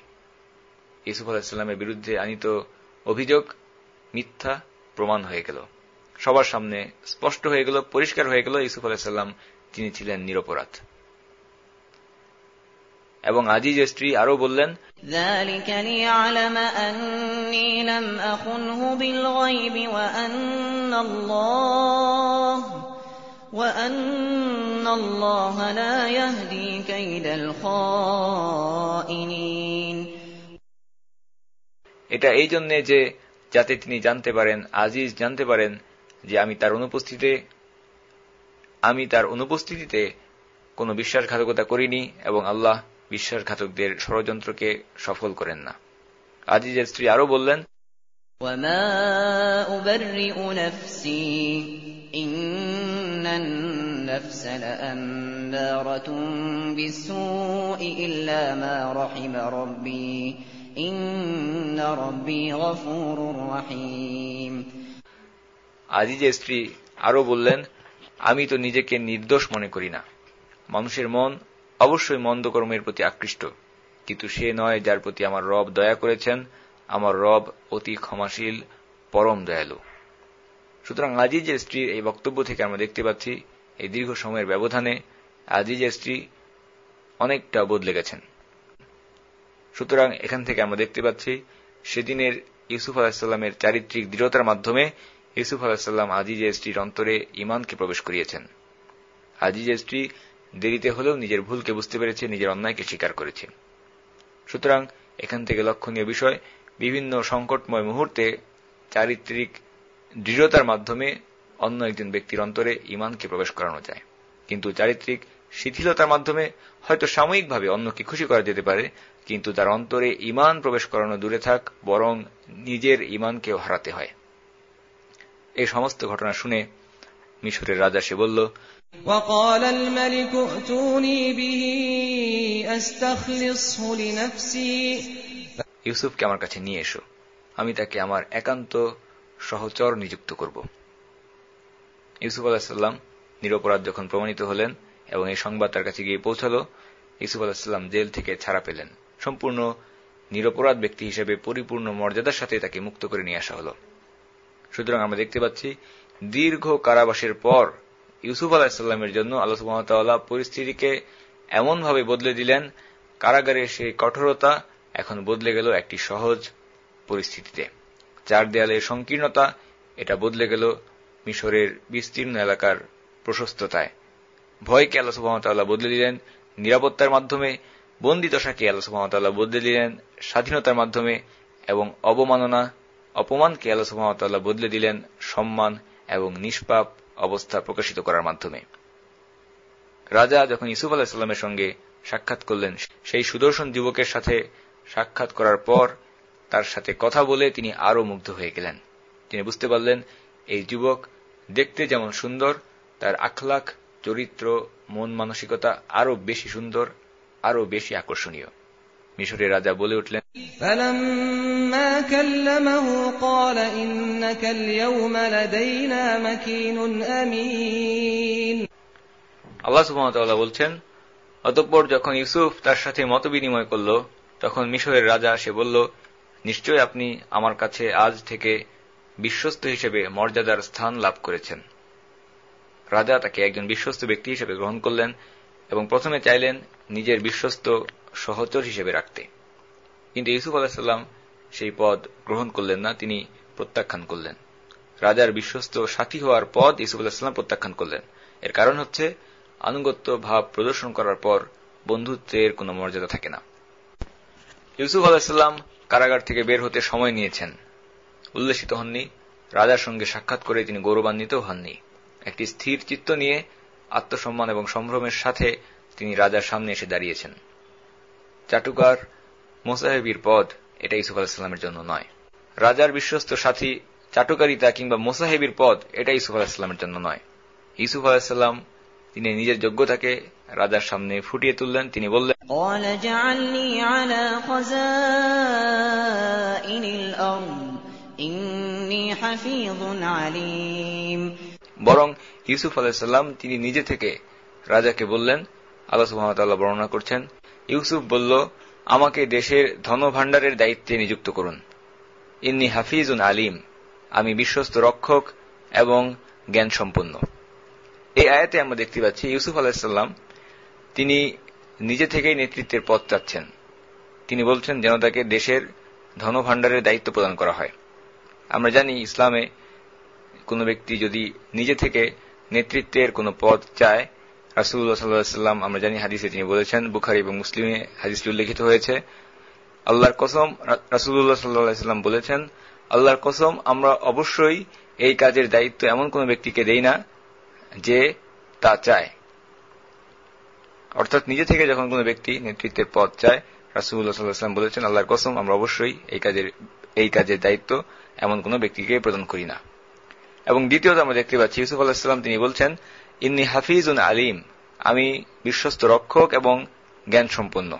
ইসুফ আলাহিসাল্লামের বিরুদ্ধে আনিত অভিযোগ মিথ্যা প্রমাণ হয়ে গেল সবার সামনে স্পষ্ট হয়ে গেল পরিষ্কার হয়ে গেল ইসুফ আলাহিসাল্লাম তিনি ছিলেন নিরপরাধ এবং আজিজের স্ত্রী আরও বললেন এটা এই জন্যে যে যাতে তিনি জানতে পারেন আজিজ জানতে পারেন যে আমি তার অনুপস্থিতিতে আমি তার অনুপস্থিতিতে কোনো বিশ্বাসঘাতকতা করিনি এবং আল্লাহ বিশ্বাসঘাতকদের ষড়যন্ত্রকে সফল করেন না। আজিজের স্ত্রী আরও বললেন আজিজের স্ত্রী আরও বললেন আমি তো নিজেকে নির্দোষ মনে করি না। মানুষের মন অবশ্যই মন্দ কর্মের প্রতি আকৃষ্ট। কিন্তু সে নয় যার প্রতি আমার রব দয়া করেছেন। আমার রব অতি ক্ষমাশীল, পরম দয়ালু। সুতরাং আজিজের স্ত্রীর এই বক্তব্য থেকে আমরা দেখতে পাচ্ছি, এই দীর্ঘ সময়ের ব্যবধানে আজিজের স্ত্রী অনেকটা বদলে গেছেন। সুতরাং এখান থেকে আমরা দেখতে পাচ্ছি, সেদিনের ইউসুফ আলাহিসাল্লামের চারিত্রিক দৃঢ়তার মাধ্যমে ইউসুফ আলাহিসাল্লাম আজিজের স্ত্রীর অন্তরে ইমানকে প্রবেশ করিয়েছেন। আজিজের স্ত্রী দেরিতে হলেও নিজের ভুলকে বুঝতে পেরেছে, নিজের অন্যায়কে স্বীকার করেছে। সুতরাং এখান থেকে লক্ষণীয় বিষয়, বিভিন্ন সংকটময় মুহূর্তে চারিত্রিক দৃঢ়তার মাধ্যমে অন্য একজন ব্যক্তির অন্তরে ইমানকে প্রবেশ করানো যায়। কিন্তু চারিত্রিক শিথিলতার মাধ্যমে হয়তো সাময়িকভাবে অন্যকে খুশি করা যেতে পারে, কিন্তু তার অন্তরে ইমান প্রবেশ করানো দূরে থাক, বরং নিজের ইমানকেও হারাতে হয়। এই সমস্ত ঘটনা শুনে মিশরের রাজা সে বলল وقال الملك ائتوني به أستخلصه لنفسي ইউসুফকে আমার কাছে নিয়ে এসো আমি তাকে আমার একান্ত সহচর নিযুক্ত করব ইউসুফ আলাহিসাল্লাম নিরপরাধ যখন প্রমাণিত হলেন এবং এই সংবাদ তার কাছে গিয়ে পৌঁছাল ইউসুফ আলাহিসাল্লাম জেল থেকে ছাড়া পেলেন সম্পূর্ণ নিরপরাধ ব্যক্তি হিসেবে পরিপূর্ণ মর্যাদার সাথে তাকে মুক্ত করে নিয়ে আসা হল সুতরাং আমরা দেখতে পাচ্ছি দীর্ঘ কারাবাসের পর ইউসুফ আলাহিসাল্লামের জন্য আল্লাহ সুহামতাল্লাহ পরিস্থিতিকে এমনভাবে বদলে দিলেন কারাগারের সেই কঠোরতা এখন বদলে গেল একটি সহজ পরিস্থিতিতে। চার দেয়ালের সংকীর্ণতা, এটা বদলে গেল মিশরের বিস্তীর্ণ এলাকার প্রশস্ততায়। ভয়কে আল্লাহ সুহামতাল্লাহ বদলে দিলেন নিরাপত্তার মাধ্যমে বন্দি দশাকে আল্লাহ সুহামতাল্লাহ বদলে দিলেন স্বাধীনতার মাধ্যমে, এবং অবমাননা, অপমানকে আল্লাহ সুহামতাল্লাহ বদলে দিলেন সম্মান এবং নিষ্পাপ অবস্থা প্রকাশিত করার মাধ্যমে। রাজা যখন ইসুফ আলাহিসাল্লামের সঙ্গে সাক্ষাৎ করলেন, সেই সুদর্শন যুবকের সাথে সাক্ষাৎ করার পর তার সাথে কথা বলে তিনি আরও মুগ্ধ হয়ে গেলেন। তিনি বুঝতে পারলেন, এই যুবক দেখতে যেমন সুন্দর, তার আখলাখ, চরিত্র, মন মানসিকতা আরও বেশি সুন্দর, আরও বেশি আকর্ষণীয়। মিশরের রাজা বলে উঠলেন আল্লাহ সুবাহতাল্লাহ বলছেন অতঃপর যখন ইউসুফ তার সাথে মত বিনিময় করল তখন মিশরের রাজা সে বলল নিশ্চয় আপনি আমার কাছে আজ থেকে বিশ্বস্ত হিসেবে মর্যাদার স্থান লাভ করেছেন। রাজা তাকে একজন বিশ্বস্ত ব্যক্তি হিসেবে গ্রহণ করলেন এবং প্রথমে চাইলেন নিজের বিশ্বস্ত সহচর হিসেবে রাখতে। কিন্তু ইউসুফ আলাহিসাল্লাম সেই পদ গ্রহণ করলেন না, তিনি প্রত্যাখ্যান করলেন। রাজার বিশ্বস্ত সাথী হওয়ার পদ ইউসুফ আলাহিসাল্লাম প্রত্যাখ্যান করলেন। এর কারণ হচ্ছে, আনুগত্য ভাব প্রদর্শন করার পর বন্ধুত্বের কোনো মর্যাদা থাকে না। ইউসুফ আলাহিসাল্লাম কারাগার থেকে বের হতে সময় নিয়েছেন। উল্লেসিত হননি, রাজার সঙ্গে সাক্ষাৎ করে তিনি গৌরবান্বিত হননি। একটি স্থির চিত্ত নিয়ে আত্মসম্মান এবং সম্ভ্রমের সাথে তিনি রাজার সামনে এসে দাঁড়িয়েছেন। চাটুকার মোসাহেবির পদ এটা ইসুফ আলাহিসাল্লামের জন্য নয়। রাজার বিশ্বস্ত সাথী চাটুকারিতা কিংবা মোসাহেবির পদ এটা ইসুফ আলাহিসাল্লামের জন্য নয়। ইসুফ আলাহিসাল্লাম তিনি নিজের যোগ্যতাকে রাজার সামনে ফুটিয়ে তুললেন তিনি বললেন বরং ইউসুফ আলাহিসাল্লাম তিনি নিজে থেকে রাজাকে বললেন আল্লাহ সুহামতাল্লাহ বর্ণনা করছেন ইউসুফ বলল, আমাকে দেশের ধনভাণ্ডারের দায়িত্বে নিযুক্ত করুন। ইন্নি হাফিজুন আলিম। আমি বিশ্বস্ত রক্ষক এবং জ্ঞান সম্পন্ন এই আয়াতে আমরা দেখতে পাচ্ছি, ইউসুফ আলাহিসাল্লাম তিনি নিজে থেকেই নেতৃত্বের পথ চাচ্ছেন। তিনি বলছেন যেন তাকে দেশের ধনভাণ্ডারের দায়িত্ব প্রদান করা হয়। আমরা জানি ইসলামে কোন ব্যক্তি যদি নিজে থেকে নেতৃত্বের কোন পদ চায় রাসুল্লাহ আমরা জানি হাদিসে তিনি বলেছেন, বুখারি এবং মুসলিমে হাদিসটি উল্লেখিত হয়েছে, আল্লাহর কসম রাসুল্লাহ বলেছেন, আল্লাহর কসম, আমরা অবশ্যই এই কাজের দায়িত্ব এমন কোন ব্যক্তিকে দেই না যে তা চায়। অর্থাৎ নিজে থেকে যখন কোন ব্যক্তি নেতৃত্বের পদ চায় রাসুল্লাহ সাল্লাহাম বলেছেন, আল্লাহর কসম, আমরা অবশ্যই এই কাজের এই কাজের দায়িত্ব এমন কোন ব্যক্তিকে প্রদান করি না। এবং দ্বিতীয়ত আমরা দেখতে পাচ্ছি, ইউসুফ আলাহিসাম তিনি বলছেন ইন্নি হাফিজুন আলিম আমি বিশ্বস্ত রক্ষক এবং জ্ঞান সম্পন্ন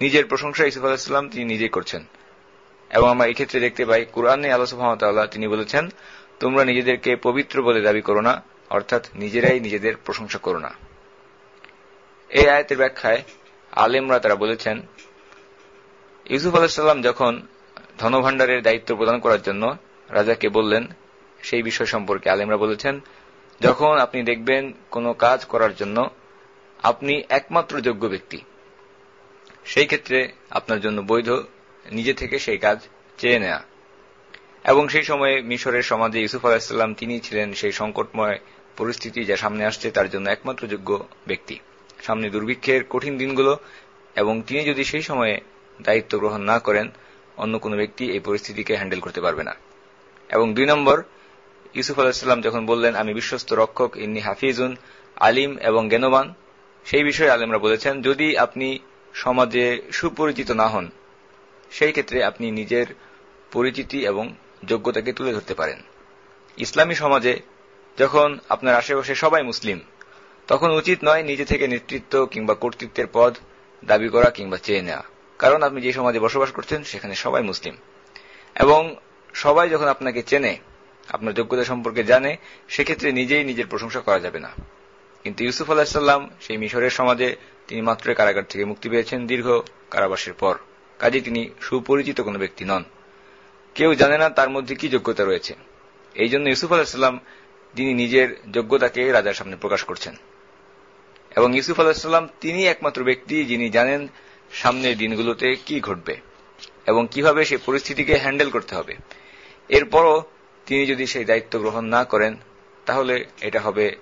নিজের প্রশংসা ইউসুফ আলাহিসাম তিনি নিজেই করছেন। এবং আমরা এই ক্ষেত্রে দেখতে পাই, কোরআনে আল্লাহ সুহামতাল্লাহ তিনি বলেছেন, তোমরা নিজেদেরকে পবিত্র বলে দাবি করো না, অর্থাৎ নিজেরাই নিজেদের প্রশংসা করো না। এই আয়াতের ব্যাখ্যায় আলেমরা তারা বলেছেন, ইউসুফ আলাহিসাল্লাম যখন ধনভাণ্ডারের দায়িত্ব প্রদান করার জন্য রাজাকে বললেন, সেই বিষয় সম্পর্কে আলেমরা বলেছেন যখন আপনি দেখবেন কোনো কাজ করার জন্য আপনি একমাত্র যোগ্য ব্যক্তি, সেই ক্ষেত্রে আপনার জন্য বৈধ নিজে থেকে সেই কাজ চেয়ে নেয়া। এবং সেই সময়ে মিশরের সমাজে ইউসুফ আলাহিসাল্লাম তিনি ছিলেন সেই সংকটময় পরিস্থিতি যা সামনে আসছে, তার জন্য একমাত্র যোগ্য ব্যক্তি। সামনে দুর্ভিক্ষের কঠিন দিনগুলো, এবং তিনি যদি সেই সময়ে দায়িত্ব গ্রহণ না করেন, অন্য কোনো ব্যক্তি এই পরিস্থিতিকে হ্যান্ডেল করতে পারবে না। এবং দুই নম্বর ইউসুফ আলাহিসাল্লাম যখন বললেন, আমি বিশ্বস্ত রক্ষক, ইন্নি হাফিজুন, আলিম এবং জ্ঞানবান, সেই বিষয়ে আলিমরা বলেছেন, যদি আপনি সমাজে সুপরিচিত না হন, সেই ক্ষেত্রে আপনি নিজের পরিচিতি এবং যোগ্যতাকে তুলে ধরতে পারেন। ইসলামী সমাজে যখন আপনার আশেপাশে সবাই মুসলিম, তখন উচিত নয় নিজে থেকে নেতৃত্ব কিংবা কর্তৃত্বের পদ দাবি করা কিংবা চেয়ে নেওয়া। কারণ আপনি যে সমাজে বসবাস করছেন, সেখানে সবাই মুসলিম। এবং সবাই যখন আপনাকে চেনে আপনার যোগ্যতা সম্পর্কে জানে, সেক্ষেত্রে নিজেই নিজের প্রশংসা করা যাবে না। কিন্তু ইউসুফ আলাহিসাল্লাম সেই মিশরের সমাজে তিনি মাত্র কারাগার থেকে মুক্তি পেয়েছেন দীর্ঘ কারাবাসের পর। কাজে তিনি সুপরিচিত কোনো ব্যক্তি নন। কেউ জানে না তার মধ্যে কি যোগ্যতা রয়েছে। এই জন্য ইউসুফ আলাহিসাল্লাম তিনি নিজের যোগ্যতাকে রাজার সামনে প্রকাশ করছেন। এবং ইউসুফ আলাহিসাল্লাম তিনি একমাত্র ব্যক্তি যিনি জানেন সামনের দিনগুলোতে কি ঘটবে এবং কীভাবে সেই পরিস্থিতিকে হ্যান্ডেল করতে হবে। এরপরও তিনি যদি সেই দায়িত্ব গ্রহণ না করেন, তাহলে এটা হবে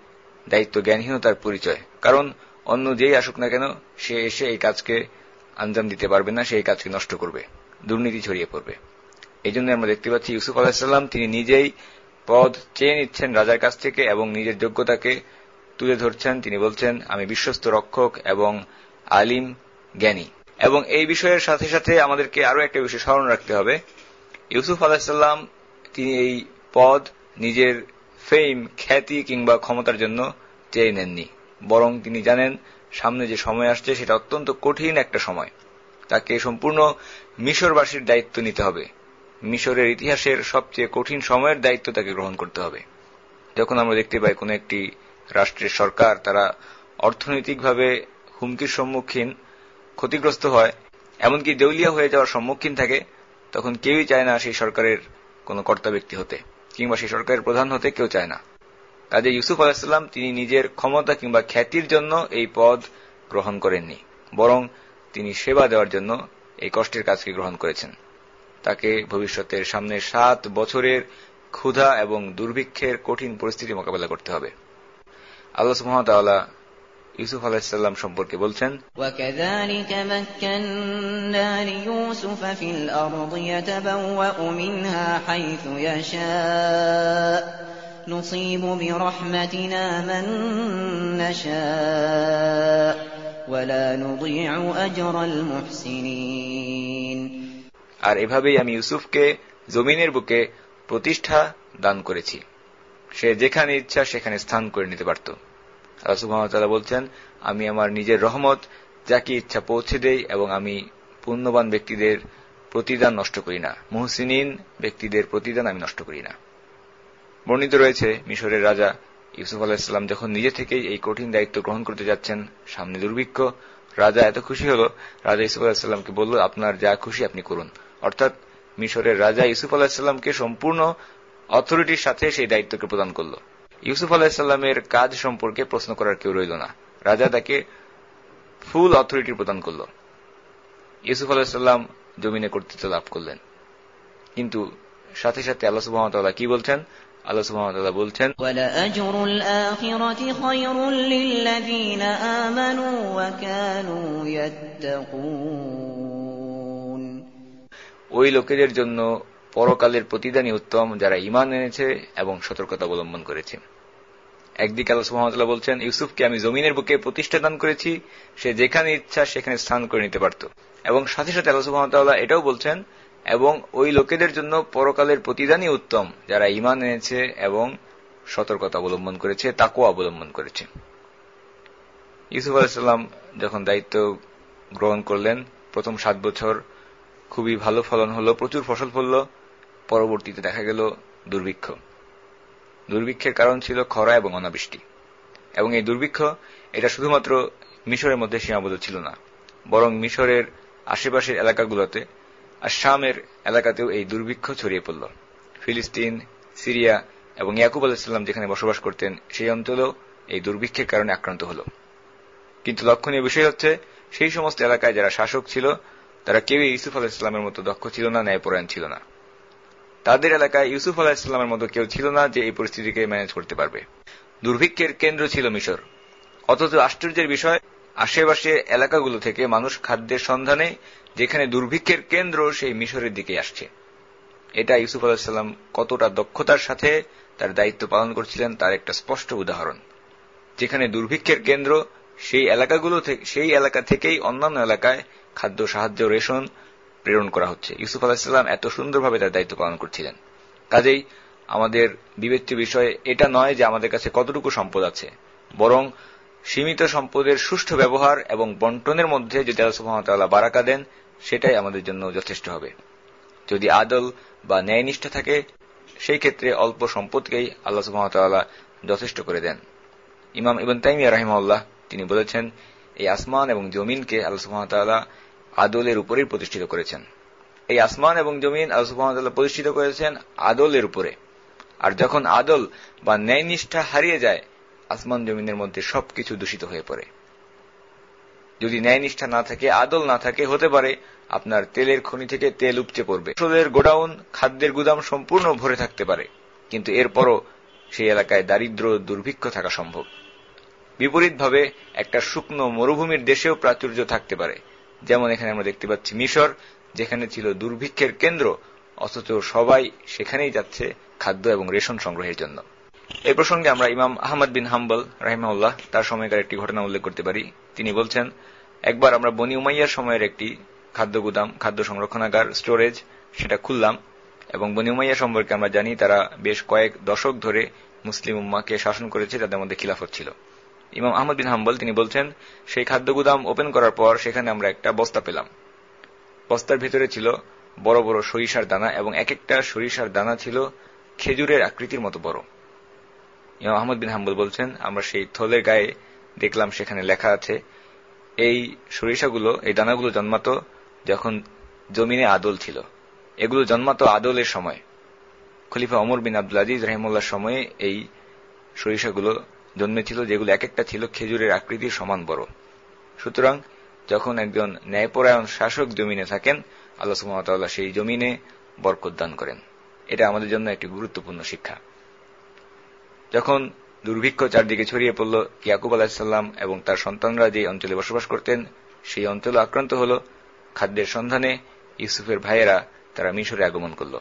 দায়িত্ব জ্ঞানহীনতার পরিচয়। কারণ অন্য যেই আসুক না কেন, সে এসে এই কাজকে আঞ্জাম দিতে পারবে না সেই কাজকে নষ্ট করবে, দুর্নীতি ছড়িয়ে পড়বে। এই জন্য আমরা দেখতে পাচ্ছি ইউসুফ আলাহিসাল্লাম তিনি নিজেই পদ চেয়ে নিচ্ছেন রাজার কাছ থেকে এবং নিজের যোগ্যতাকে তুলে ধরছেন। তিনি বলছেন, আমি বিশ্বস্ত রক্ষক এবং আলিম জ্ঞানী। এবং এই বিষয়ের সাথে সাথে আমাদেরকে আরও একটা বিষয় স্মরণ রাখতে হবে। ইউসুফ আলাহিসাল্লাম তিনি এই পদ নিজের ফেম খ্যাতি কিংবা ক্ষমতার জন্য চেয়ে নেননি। বরং তিনি জানেন, সামনে যে সময় আসছে সেটা অত্যন্ত কঠিন একটা সময়। তাকে সম্পূর্ণ মিশরবাসীর দায়িত্ব নিতে হবে। মিশরের ইতিহাসের সবচেয়ে কঠিন সময়ের দায়িত্ব তাকে গ্রহণ করতে হবে। যখন আমরা দেখতে পাই কোন একটি রাষ্ট্রের সরকার তারা অর্থনৈতিকভাবে হুমকির সম্মুখীন, ক্ষতিগ্রস্ত হয়, এমনকি দেউলিয়া হয়ে যাওয়ার সম্মুখীন থাকে, তখন কেউই চায় না সেই সরকারের কোন কর্তা ব্যক্তি হতে। কিংবা সেই সরকারের প্রধান হতে কেউ চায় না। কাজে ইউসুফ আলাহিসাল্লাম তিনি নিজের ক্ষমতা কিংবা খ্যাতির জন্য এই পদ গ্রহণ করেননি, বরং তিনি সেবা দেওয়ার জন্য এই কষ্টের কাজকে গ্রহণ করেছেন। তাকে ভবিষ্যতের সামনে সাত বছরের ক্ষুধা এবং দুর্ভিক্ষের কঠিন পরিস্থিতি মোকাবেলা করতে হবে। আল্লাহ ইউসুফ আলাহিসাল্লাম সম্পর্কে বলছেন আর এভাবেই আমি ইউসুফকে জমিনের বুকে প্রতিষ্ঠা দান করেছি। সে যেখানে ইচ্ছা সেখানে স্থান করে নিতে পারত। আল্লাহ বলছেন, আমি আমার নিজের রহমত যাকে ইচ্ছা পৌঁছে দেই এবং আমি পুণ্যবান ব্যক্তিদের প্রতিদান নষ্ট করি না। মুহসিনিন ব্যক্তিদের প্রতিদান আমি নষ্ট করি না। বর্ণিত রয়েছে, মিশরের রাজা ইউসুফ আলাহিসাল্লাম যখন নিজে থেকেই এই কঠিন দায়িত্ব গ্রহণ করতে যাচ্ছেন, সামনে দুর্ভিক্ষ, রাজা এত খুশি হল, রাজা ইউসুফ আলাহিসাল্লামকে বলল, আপনার যা খুশি আপনি করুন। অর্থাৎ মিশরের রাজা ইউসুফ আলাহিসাল্লামকে সম্পূর্ণ অথরিটির সাথে সেই দায়িত্বকে প্রদান করল। ইউসুফ আলাহিসাল্লামের কাজ সম্পর্কে প্রশ্ন করার কেউ রইল না। রাজা তাকে ফুল অথরিটি প্রদান করল। ইউসুফ আলাহিসাল্লাম জমিনে কর্তৃত্ব লাভ করলেন। কিন্তু সাথে সাথে আল্লাহ সুবাহতাল্লাহ কি বলছেন? আল্লাহ সুবাহতাল্লাহ বলছেন ওই লোকেদের জন্য পরকালের প্রতিদানই উত্তম যারা ইমান এনেছে এবং সতর্কতা অবলম্বন করেছে। একদিকে আল্লাহ সুহামতাল্লাহ বলছেন, ইউসুফকে আমি জমিনের বুকে প্রতিষ্ঠা দান করেছি, সে যেখানে ইচ্ছা সেখানে স্থান করে নিতে পারত। এবং সাথে সাথে আল্লাহ সুহামতাল্লাহ এটাও বলছেন, এবং ওই লোকেদের জন্য পরকালের প্রতিদানই উত্তম যারা ইমান এনেছে এবং সতর্কতা অবলম্বন করেছে তাকেও অবলম্বন করেছে। ইউসুফ আলাহিসাল্লাম যখন দায়িত্ব গ্রহণ করলেন, প্রথম সাত বছর খুবই ভালো ফলন হল, প্রচুর ফসল ফলল পরবর্তীতে দেখা গেল দুর্ভিক্ষ। দুর্ভিক্ষের কারণ ছিল খরা এবং অনাবৃষ্টি। এবং এই দুর্ভিক্ষ, এটা শুধুমাত্র মিশরের মধ্যে সীমাবদ্ধ ছিল না, বরং মিশরের আশেপাশের এলাকাগুলোতে আর শামের এলাকাতেও এই দুর্ভিক্ষ ছড়িয়ে পড়ল। ফিলিস্তিন, সিরিয়া এবং ইয়াকুব আলাহিসাল্লাম যেখানে বসবাস করতেন, সেই অঞ্চলেও এই দুর্ভিক্ষের কারণে আক্রান্ত হল। কিন্তু লক্ষণীয় বিষয় হচ্ছে, সেই সমস্ত এলাকায় যারা শাসক ছিল, তারা কেউই ইউসুফ আলাহিসাল্লামের মতো দক্ষ ছিল না, ন্যায়পরায়ণ ছিল না। তাদের এলাকায় ইউসুফ আলাহিসাল্লামের মতো কেউ ছিল না যে এই পরিস্থিতিকে ম্যানেজ করতে পারবে। দুর্ভিক্ষের কেন্দ্র ছিল মিশর। অথচ আশ্চর্যের বিষয় আশেপাশের এলাকাগুলো থেকে মানুষ খাদ্যের সন্ধানে যেখানে দুর্ভিক্ষের কেন্দ্র, সেই মিশরের দিকে আসছে। এটা ইউসুফ আলাহিসাল্লাম কতটা দক্ষতার সাথে তার দায়িত্ব পালন করছিলেন, তার একটা স্পষ্ট উদাহরণ। যেখানে দুর্ভিক্ষের কেন্দ্র, সেই এলাকাগুলো সেই এলাকা থেকেই অন্যান্য এলাকায় খাদ্য সাহায্য, রেশন প্রেরণ করা হচ্ছে। ইউসুফ আলাহিসাল্লাম এত সুন্দরভাবে তার দায়িত্ব পালন করছিলেন। কাজেই আমাদের বিবেচ্য বিষয় এটা নয় যে আমাদের কাছে কতটুকু সম্পদ আছে, বরং সীমিত সম্পদের সুষ্ঠু ব্যবহার এবং বন্টনের মধ্যে যদি আল্লাহ বারাকা দেন, সেটাই আমাদের জন্য যথেষ্ট হবে। যদি আদল বা ন্যায়নিষ্ঠা থাকে, সেই ক্ষেত্রে অল্প সম্পদকেই আল্লাহ সুহামতাল্লাহ যথেষ্ট করে দেন। ইমাম ইবন তাইমিয়া রাহিমাল্লাহ তিনি বলেছেন, এই আসমান এবং জমিনকে আল্লাহ সুহামতাল্লাহ আদলের উপরেই প্রতিষ্ঠিত করেছেন। এই আসমান এবং জমিন আল্লাহ প্রতিষ্ঠিত করেছেন আদলের উপরে। আর যখন আদল বা ন্যায়নিষ্ঠা হারিয়ে যায়, আসমান জমিনের মধ্যে সবকিছু দূষিত হয়ে পড়ে। যদি ন্যায়নিষ্ঠা না থাকে, আদল না থাকে, হতে পারে আপনার তেলের খনি থেকে তেল উপচে পড়বে। ফসলের গোডাউন, খাদ্যের গুদাম সম্পূর্ণ ভরে থাকতে পারে। কিন্তু এরপরও সেই এলাকায় দারিদ্র দুর্ভিক্ষ থাকা সম্ভব। বিপরীতভাবে একটা শুকনো মরুভূমির দেশেও প্রাচুর্য থাকতে পারে। যেমন এখানে আমরা দেখতে পাচ্ছি মিশর, যেখানে ছিল দুর্ভিক্ষের কেন্দ্র, অথচ সবাই সেখানেই যাচ্ছে খাদ্য এবং রেশন সংগ্রহের জন্য। এই প্রসঙ্গে আমরা ইমাম আহমদ বিন হাম্বল রাহিমাউল্লাহ তার সময়কার একটি ঘটনা উল্লেখ করতে পারি। তিনি বলছেন, একবার আমরা বনি উমাইয়ার সময়ের একটি খাদ্য গুদাম, খাদ্য সংরক্ষণাগার, স্টোরেজ, সেটা খুললাম এবং বনি উমাইয়া সম্পর্কে আমরা জানি তারা বেশ কয়েক দশক ধরে মুসলিম উম্মাকে শাসন করেছে তাদের মধ্যে খিলাফত ছিল। ইমাম আহমদ বিন হাম্বল, তিনি বলছেন, সেই খাদ্য গুদাম ওপেন করার পর সেখানে আমরা একটা বস্তা পেলাম। বস্তার ভিতরে ছিল বড় বড় সরিষার দানা এবং এক একটা সরিষার দানা ছিল খেজুরের আকৃতির মতো বড়। ইমাম আহমদ বিন হাম্বল বলছেন, আমরা সেই থলের গায়ে দেখলাম সেখানে লেখা আছে, এই সরিষাগুলো, এই দানাগুলো জন্মাত যখন জমিনে আদল ছিল। এগুলো জন্মাত আদলের সময়। খলিফা অমর বিন আব্দুল আজিজ রহিমুল্লাহর সময়ে এই সরিষাগুলো জন্মেছিল যেগুলো এক একটা ছিল খেজুরের আকৃতির সমান বড়। সুতরাং যখন একজন ন্যায়পরায়ণ শাসক জমিনে থাকেন, আল্লাহ সুমতাল্লাহ সেই জমিনে বরকত দান করেন। এটা আমাদের জন্য একটি গুরুত্বপূর্ণ শিক্ষা। যখন দুর্ভিক্ষ চারদিকে ছড়িয়ে পড়ল, ইয়াকুব আলাহিসাল্লাম এবং তার সন্তানরা যে অঞ্চলে বসবাস করতেন, সেই অঞ্চল আক্রান্ত হল। খাদ্যের সন্ধানে ইউসুফের ভাইয়েরা তারা মিশরে আগমন করল।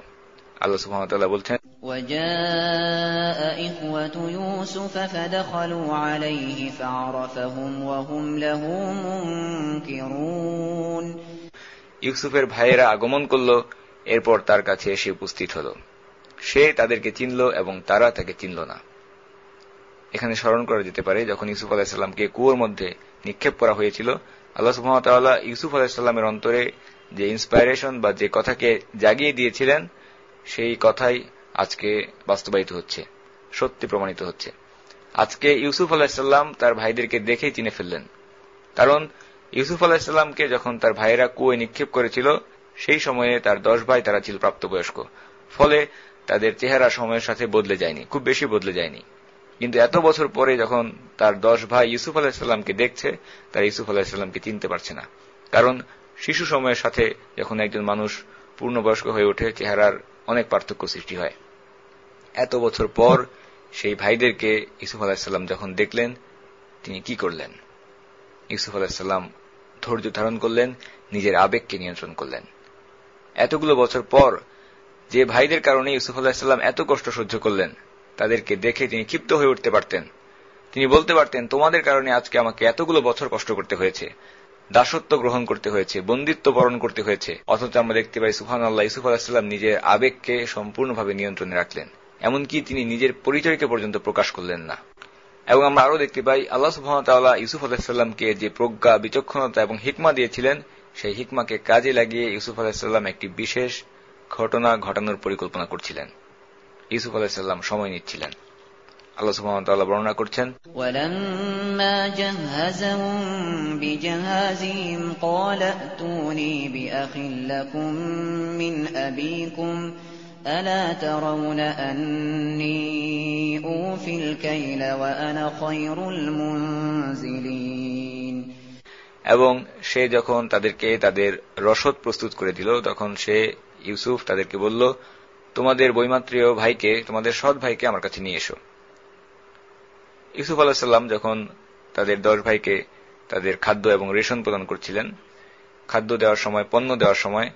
আল্লাহ সুহামতাল্লাহ বলছেন وجاء إخوة يوسف فدخلوا عليه فعرفهم وهم له منكرون ইউসুফের ভাইয়েরা আগমন করল এরপর তার কাছে এসে উপস্থিত হল সে তাদেরকে চিনল এবং তারা তাকে চিনল না এখানে স্মরণ করা যেতে পারে যখন ইউসুফ আলাহিসাল্লামকে কুয়োর মধ্যে নিক্ষেপ করা হয়েছিল আল্লাহ সুহামতাল্লাহ ইউসুফ আলাহিসাল্লামের অন্তরে যে ইন্সপাইরেশন বা যে কথাকে জাগিয়ে দিয়েছিলেন সেই কথাই আজকে বাস্তবায়িত হচ্ছে, সত্যি প্রমাণিত হচ্ছে। আজকে ইউসুফ আলাহিসাল্লাম তার ভাইদেরকে দেখেই চিনে ফেললেন। কারণ ইউসুফ আলাহিসাল্লামকে যখন তার ভাইয়েরা কুয়ে নিক্ষেপ করেছিল, সেই সময়ে তার দশ ভাই তারা ছিল প্রাপ্তবয়স্ক। ফলে তাদের চেহারা সময়ের সাথে বদলে যায়নি, খুব বেশি বদলে যায়নি। কিন্তু এত বছর পরে যখন তার দশ ভাই ইউসুফ আলাহিসাল্লামকে দেখছে, তারা ইউসুফ আলাহিসাল্লামকে চিনতে পারছে না। কারণ শিশু সময়ের সাথে যখন একজন মানুষ পূর্ণবয়স্ক হয়ে ওঠে, চেহারার অনেক পার্থক্য সৃষ্টি হয়। এত বছর পর সেই ভাইদেরকে ইউসুফ আলাহিসাল্লাম যখন দেখলেন, তিনি কি করলেন? ইউসুফ আলাহিসাল্লাম ধৈর্য ধারণ করলেন, নিজের আবেগকে নিয়ন্ত্রণ করলেন। এতগুলো বছর পর যে ভাইদের কারণে ইউসুফ আলাহিসাল্লাম এত কষ্ট সহ্য করলেন, তাদেরকে দেখে তিনি ক্ষিপ্ত হয়ে উঠতে পারতেন। তিনি বলতে পারতেন, তোমাদের কারণে আজকে আমাকে এতগুলো বছর কষ্ট করতে হয়েছে। দাসত্ব গ্রহণ করতে হয়েছে, বন্দিত্ব বরণ করতে হয়েছে। অথচ আমরা দেখতে পাই সুফান আল্লাহ ইসুফ আলাহিসাল্লাম নিজের আবেগকে সম্পূর্ণভাবে নিয়ন্ত্রণে রাখলেন। এমনকি তিনি নিজের পরিচয়কে পর্যন্ত প্রকাশ করলেন না। এবং আমরা আরও দেখতে পাই, আল্লাহ সুহামতাল্লাহ ইউসুফ আলাহিসাল্লামকে যে প্রজ্ঞা, বিচক্ষণতা এবং হিকমা দিয়েছিলেন, সেই হিকমাকে কাজে লাগিয়ে ইউসুফ আলাহিসাল্লাম একটি বিশেষ ঘটনা ঘটানোর পরিকল্পনা করছিলেন। ইউসুফ আলাহিসাল্লাম সময় নিচ্ছিলেন। আল্লাহ সুবহানাহু বর্ণনা করছেন ولما جهزهم بجهازهم قال ائتوني بأخ لكم من أبيكم ألا ترون أني أوفي الكيل وأنا خير المنزلين এবং সে যখন তাদেরকে তাদের রসদ প্রস্তুত করে দিল তখন সে ইউসুফ তাদেরকে বলল তোমাদের বৈমাত্রীয় ভাইকে তোমাদের সৎ ভাইকে আমার কাছে নিয়ে এসো ইউসুফ আলাহিসাল্লাম যখন তাদের দশ ভাইকে তাদের খাদ্য এবং রেশন প্রদান করছিলেন, খাদ্য দেওয়ার সময়, পণ্য দেওয়ার সময়,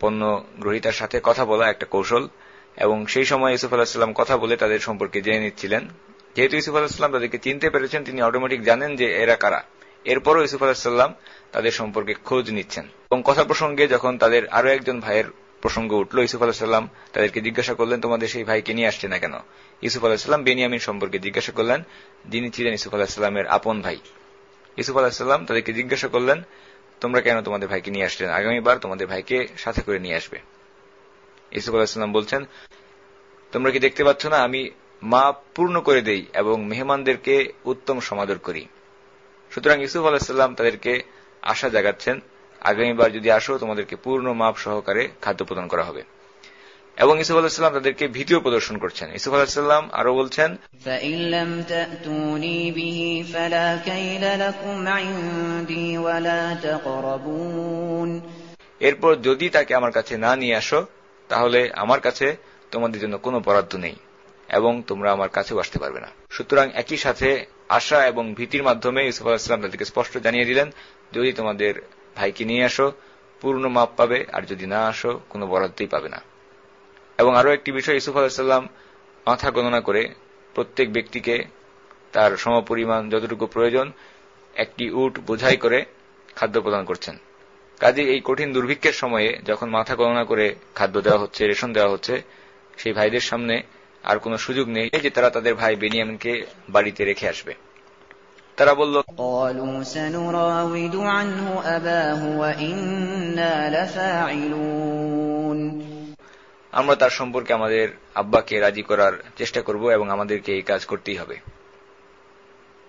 পণ্য গ্রহীতার সাথে কথা বলা একটা কৌশল, এবং সেই সময় ইউসুফ আলাহিসাল্লাম কথা বলে তাদের সম্পর্কে জেনে নিচ্ছিলেন। যেহেতু ইউসুফ আলাহিসাল্লাম তাদেরকে চিনতে পেরেছেন, তিনি অটোমেটিক জানেন যে এরা কারা। এরপরও ইউসুফ আলাহিসাল্লাম তাদের সম্পর্কে খোঁজ নিচ্ছেন। এবং কথা প্রসঙ্গে যখন তাদের আরও একজন ভাইয়ের প্রসঙ্গ উঠল, ইউসুফ আলাহিসাল্লাম তাদেরকে জিজ্ঞাসা করলেন, তোমাদের সেই ভাইকে নিয়ে আসছে না কেন? ইউসুফ আলাহিসাল্লাম বেনিয়ামিন সম্পর্কে জিজ্ঞাসা করলেন, যিনি ছিলেন ইউসুফ আলাহিসাল্লামের আপন ভাই। ইউসুফ আলাহিসাল্লাম তাদেরকে জিজ্ঞাসা করলেন, তোমরা কেন তোমাদের ভাইকে নিয়ে আসলেন আগামীবার তোমাদের ভাইকে সাথে করে নিয়ে আসবে। ইউসুফ আলাহিসাল্লাম বলছেন, তোমরা কি দেখতে পাচ্ছ না, আমি মা পূর্ণ করে দেই এবং মেহমানদেরকে উত্তম সমাদর করি। সুতরাং ইউসুফ আলাহিসাল্লাম তাদেরকে আশা জাগাচ্ছেন, আগামীবার যদি আসো তোমাদেরকে পূর্ণ মাপ সহকারে খাদ্য প্রদান করা হবে। এবং ইসুফ আলাহিসাল্লাম তাদেরকে ভীতিও প্রদর্শন করছেন। ইসুফ আলাহিসাল্লাম আরও বলছেন এরপর যদি তাকে আমার কাছে না নিয়ে আসো তাহলে আমার কাছে তোমাদের জন্য কোনো বরাদ্দ নেই এবং তোমরা আমার কাছেও আসতে পারবে না। সুতরাং একই সাথে আশা এবং ভীতির মাধ্যমে ইউসুফ আলাহিসাম তাদেরকে স্পষ্ট জানিয়ে দিলেন যদি তোমাদের ভাইকে নিয়ে আসো পূর্ণ মাপ পাবে আর যদি না আসো কোনো বরাদ্দই পাবে না। এবং আরো একটি বিষয় ইউসুফ আলাহিসাল্লাম মাথা গণনা করে প্রত্যেক ব্যক্তিকে তার সমপরিমাণ যতটুকু প্রয়োজন একটি উট বোঝাই করে খাদ্য প্রদান করছেন কাজে এই কঠিন দুর্ভিক্ষের সময়ে যখন মাথা গণনা করে খাদ্য দেওয়া হচ্ছে রেশন দেওয়া হচ্ছে সেই ভাইদের সামনে আর কোনো সুযোগ নেই যে তারা তাদের ভাই বেনিয়ামিনকে বাড়িতে রেখে আসবে তারা বলল قالوا আমরা তার সম্পর্কে আমাদের আব্বাকে রাজি করার চেষ্টা করব এবং আমাদেরকে এই কাজ করতেই হবে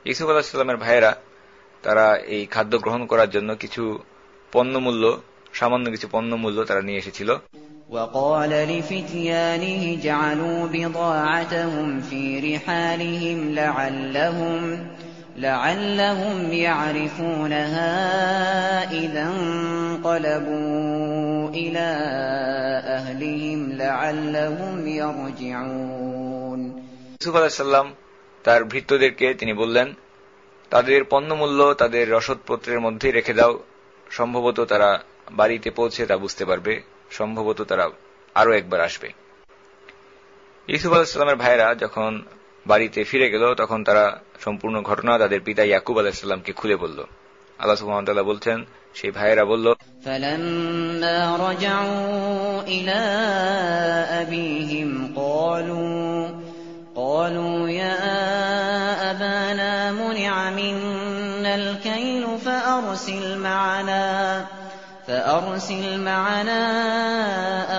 ইসুফ আলাহিসাল্লামের ভাইয়েরা তারা এই খাদ্য গ্রহণ করার জন্য কিছু পণ্যমূল্য সামান্য কিছু পণ্যমূল্য তারা নিয়ে এসেছিল وقال لفتيانه جعلوا بضاعتهم في رحالهم لعلهم لعلهم يعرفونها إذا انقلبوا إلى أهلهم لعلهم يرجعون ইসুফ আলাহিসাল্লাম তার ভৃত্যদেরকে তিনি বললেন তাদের পণ্যমূল্য তাদের রসদপত্রের মধ্যেই রেখে দাও সম্ভবত তারা বাড়িতে পৌঁছে তা বুঝতে পারবে সম্ভবত তারা আরো একবার আসবে ইসুফ আলাহিসাল্লামের ভাইরা যখন বাড়িতে ফিরে গেল তখন তারা সম্পূর্ণ ঘটনা তাদের পিতা ইয়াকুব আলাহিসাল্লামকে খুলে বলল আল্লাহ সুহামতাল্লাহ বলছেন সেই ভাইয়েরা বলল فلما رجعوا إلى أبيهم قالوا قالوا يا أبانا منع منا الكيل فأرسل معنا فأرسل معنا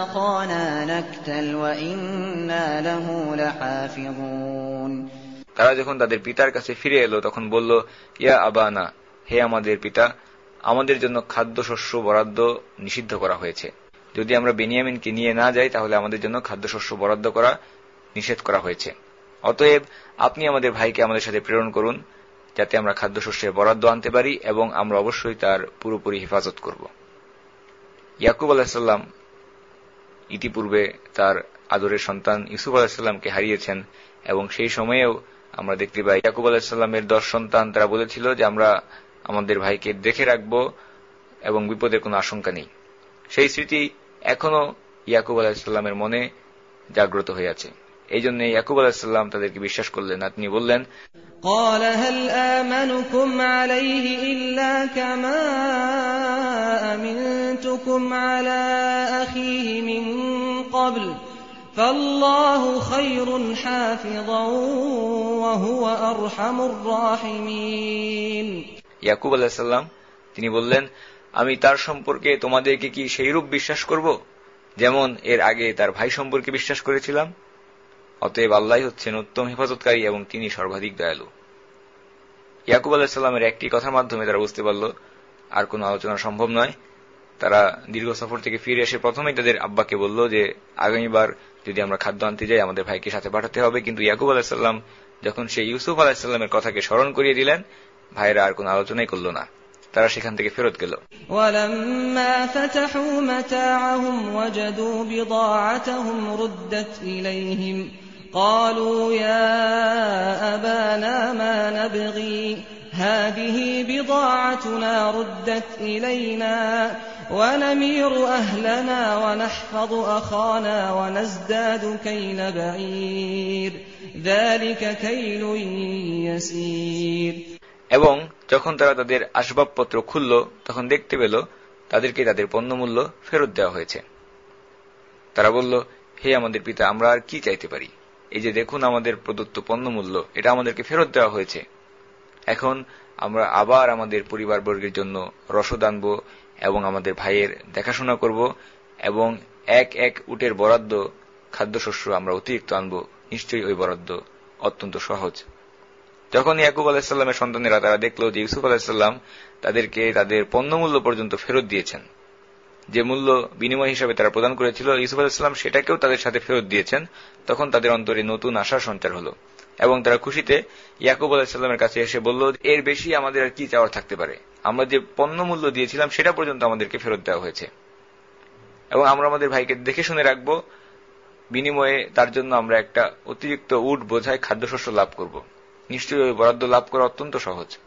أخانا نكتل وإنا له لحافظون তারা যখন তাদের পিতার কাছে ফিরে এলো, তখন বলল, ইয়া আবানা, হে আমাদের পিতা, আমাদের জন্য খাদ্যশস্য বরাদ্দ নিষিদ্ধ করা হয়েছে। যদি আমরা বেনিয়ামিনকে নিয়ে না যাই, তাহলে আমাদের জন্য খাদ্যশস্য বরাদ্দ করা নিষেধ করা হয়েছে। অতএব আপনি আমাদের ভাইকে আমাদের সাথে প্রেরণ করুন, যাতে আমরা খাদ্যশস্যের বরাদ্দ আনতে পারি এবং আমরা অবশ্যই তার পুরোপুরি হেফাজত করব। ইয়াকুব আলাহিসাল্লাম ইতিপূর্বে তার আদরের সন্তান ইউসুফ আলাহিসাল্লামকে হারিয়েছেন এবং সেই সময়েও আমরা দেখতে পাই ইয়াকুব আলাহিসাল্লামের দশ সন্তান তারা বলেছিল যে আমরা আমাদের ভাইকে দেখে রাখব এবং বিপদের কোনো আশঙ্কা নেই সেই স্মৃতি এখনো ইয়াকুব আলাহিসাল্লামের মনে জাগ্রত হয়ে আছে এই জন্য ইয়াকুব আলাহিসাল্লাম তাদেরকে বিশ্বাস করলেন আর তিনি বললেন قال هل آمنكم عليه إلا كما أمنتكم على أخيه من قبل فالله خير حافظا وهو أرحم الراحمين ইয়াকুব আলাহিসাল্লাম তিনি বললেন আমি তার সম্পর্কে তোমাদেরকে কি সেইরূপ বিশ্বাস করব যেমন এর আগে তার ভাই সম্পর্কে বিশ্বাস করেছিলাম অতএব আল্লাহ হচ্ছেন উত্তম হেফাজতকারী এবং তিনি সর্বাধিক দয়ালু ইয়াকুব আলাহিসাল্লামের একটি কথার মাধ্যমে তারা বুঝতে পারল আর কোনো আলোচনা সম্ভব নয় তারা দীর্ঘ সফর থেকে ফিরে এসে প্রথমেই তাদের আব্বাকে বলল যে আগামীবার যদি আমরা খাদ্য আনতে যাই আমাদের ভাইকে সাথে পাঠাতে হবে কিন্তু ইয়াকুব আলাহিসাল্লাম যখন সেই ইউসুফ আলাহিসাল্লামের কথাকে স্মরণ করিয়ে দিলেন ভাইরা আর কোনো আলোচনাই করল না তারা সেখান থেকে ফেরত গেল ولما فتحوا متاعهم وجدوا بضاعتهم ردت إليهم قالوا يا أبانا ما نبغي هذه بضاعتنا ردت إلينا ونمير أهلنا ونحفظ أخانا ونزداد كيل بعير ذلك كيل يسير এবং যখন তারা তাদের আসবাবপত্র খুলল তখন দেখতে পেল তাদেরকে তাদের পণ্যমূল্য ফেরত দেওয়া হয়েছে তারা বলল হে আমাদের পিতা আমরা আর কি চাইতে পারি এই যে দেখুন আমাদের প্রদত্ত পণ্যমূল্য এটা আমাদেরকে ফেরত দেওয়া হয়েছে এখন আমরা আবার আমাদের পরিবারবর্গের জন্য রসদ আনব এবং আমাদের ভাইয়ের দেখাশোনা করব এবং এক এক উটের বরাদ্দ খাদ্যশস্য আমরা অতিরিক্ত আনব। নিশ্চয়ই ওই বরাদ্দ অত্যন্ত সহজ। যখন ইয়াকুব আলাহিসাল্লামের সন্তানেরা তারা দেখল যে ইউসুফ আলাহিসাল্লাম তাদেরকে তাদের পণ্যমূল্য পর্যন্ত ফেরত দিয়েছেন, যে মূল্য বিনিময় হিসাবে তারা প্রদান করেছিল, ইউসুফ আলাহিসাল্লাম সেটাকেও তাদের সাথে ফেরত দিয়েছেন, তখন তাদের অন্তরে নতুন আশার সঞ্চার হল। এবং তারা খুশিতে ইয়াকুব আলাহিসাল্লামের কাছে এসে বলল, এর বেশি আমাদের আর কি চাওয়ার থাকতে পারে? আমরা যে পণ্য মূল্য দিয়েছিলাম, সেটা পর্যন্ত আমাদেরকে ফেরত দেওয়া হয়েছে। এবং আমরা আমাদের ভাইকে দেখে শুনে রাখব, বিনিময়ে তার জন্য আমরা একটা অতিরিক্ত উট বোঝায় খাদ্যশস্য লাভ করব। নিশ্চয়ই ওই বরাদ্দ লাভ করা অত্যন্ত সহজ।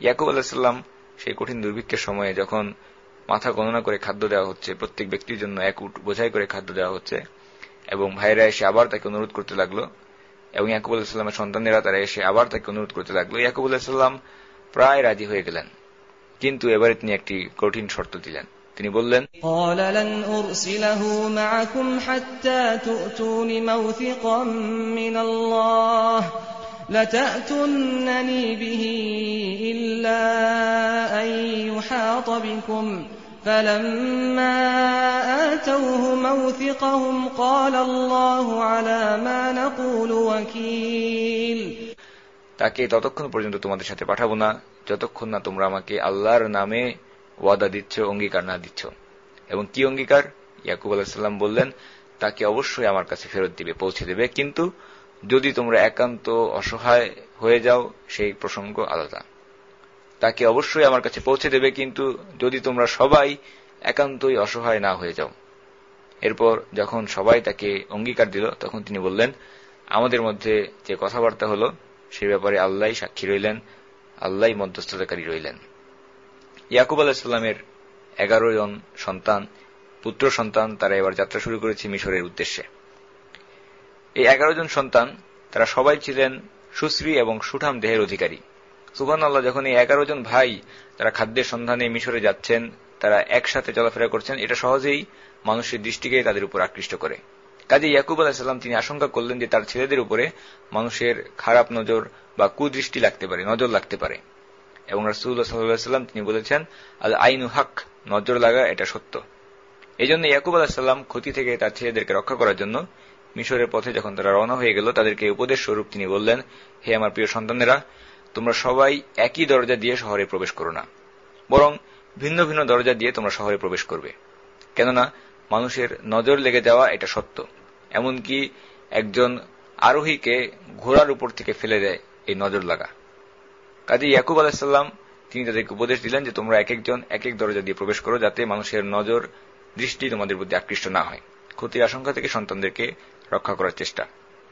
ইয়াকুব আলাহিসাল্লাম সেই কঠিন দুর্ভিক্ষের সময়ে যখন মাথা গণনা করে খাদ্য দেওয়া হচ্ছে, প্রত্যেক ব্যক্তির জন্য এক উট বোঝাই করে খাদ্য দেওয়া হচ্ছে, এবং ভাইরা এসে আবার তাকে অনুরোধ করতে লাগল এবং ইয়াকুব আলাহিসাল্লামের সন্তানেরা তারা এসে আবার তাকে অনুরোধ করতে লাগলো ইয়াকুব আলাহিসাল্লাম প্রায় রাজি হয়ে গেলেন কিন্তু এবারে তিনি একটি কঠিন শর্ত দিলেন তিনি বললেন قال لن أرسله معكم حتى تؤتون موثقا من الله لتأتنني به إلا أن يحاط بكم فلما آتوه موثقهم قال الله على ما نقول وكيل তাকে ততক্ষণ পর্যন্ত তোমাদের সাথে পাঠাবো না যতক্ষণ না তোমরা আমাকে আল্লাহর নামে ওয়াদা দিচ্ছ অঙ্গীকার না দিচ্ছ এবং কি অঙ্গীকার ইয়াকুব আলাহিসাল্লাম বললেন তাকে অবশ্যই আমার কাছে ফেরত দিবে পৌঁছে দেবে কিন্তু যদি তোমরা একান্ত অসহায় হয়ে যাও সেই প্রসঙ্গ আলাদা তাকে অবশ্যই আমার কাছে পৌঁছে দেবে, কিন্তু যদি তোমরা সবাই একান্তই অসহায় না হয়ে যাও। এরপর যখন সবাই তাকে অঙ্গীকার দিল, তখন তিনি বললেন, আমাদের মধ্যে যে কথাবার্তা হল, সে ব্যাপারে আল্লাহ সাক্ষী রইলেন আল্লাহ মধ্যস্থতাকারী রইলেন। ইয়াকুব আলাহিসাল্লামের এগারো জন সন্তান, পুত্র সন্তান, তারা এবার যাত্রা শুরু করেছে মিশরের উদ্দেশ্যে। এই এগারো জন সন্তান, তারা সবাই ছিলেন সুশ্রী এবং সুঠাম দেহের অধিকারী। সুবান আল্লাহ যখন এই এগারো জন ভাই তারা খাদ্যের সন্ধানে মিশরে যাচ্ছেন, তারা একসাথে চলাফেরা করছেন, এটা সহজেই মানুষের দৃষ্টিকে তাদের উপর আকৃষ্ট করে। কাজে ইয়াকুব আলাহিসাল্লাম তিনি আশঙ্কা করলেন যে তার ছেলেদের উপরে মানুষের খারাপ নজর বা কুদৃষ্টি লাগতে পারে, নজর লাগতে পারে। এবং রাসুল্লাহ সাল্লাম তিনি বলেছেন, আল আইনু হক, নজর লাগা এটা সত্য। এই জন্য ইয়াকুব আলাহিসাল্লাম ক্ষতি থেকে তার ছেলেদেরকে রক্ষা করার জন্য মিশরের পথে যখন তারা রওনা হয়ে গেল, তাদেরকে উপদেশ স্বরূপ তিনি বললেন, হে আমার প্রিয় সন্তানেরা তোমরা সবাই একই দরজা দিয়ে শহরে প্রবেশ করো না। বরং ভিন্ন ভিন্ন দরজা দিয়ে তোমরা শহরে প্রবেশ করবে। কেননা মানুষের নজর লেগে যাওয়া এটা সত্য। এমনকি একজন আরোহীকে ঘোড়ার উপর থেকে ফেলে দেয় এই নজর লাগা। কাজে ইয়াকুব আলাহিসাল্লাম তিনি তাদেরকে উপদেশ দিলেন যে তোমরা এক একজন এক এক দরজা দিয়ে প্রবেশ করো যাতে মানুষের নজর দৃষ্টি তোমাদের প্রতি আকৃষ্ট না হয়। ক্ষতির আশঙ্কা থেকে সন্তানদেরকে রক্ষা করার চেষ্টা।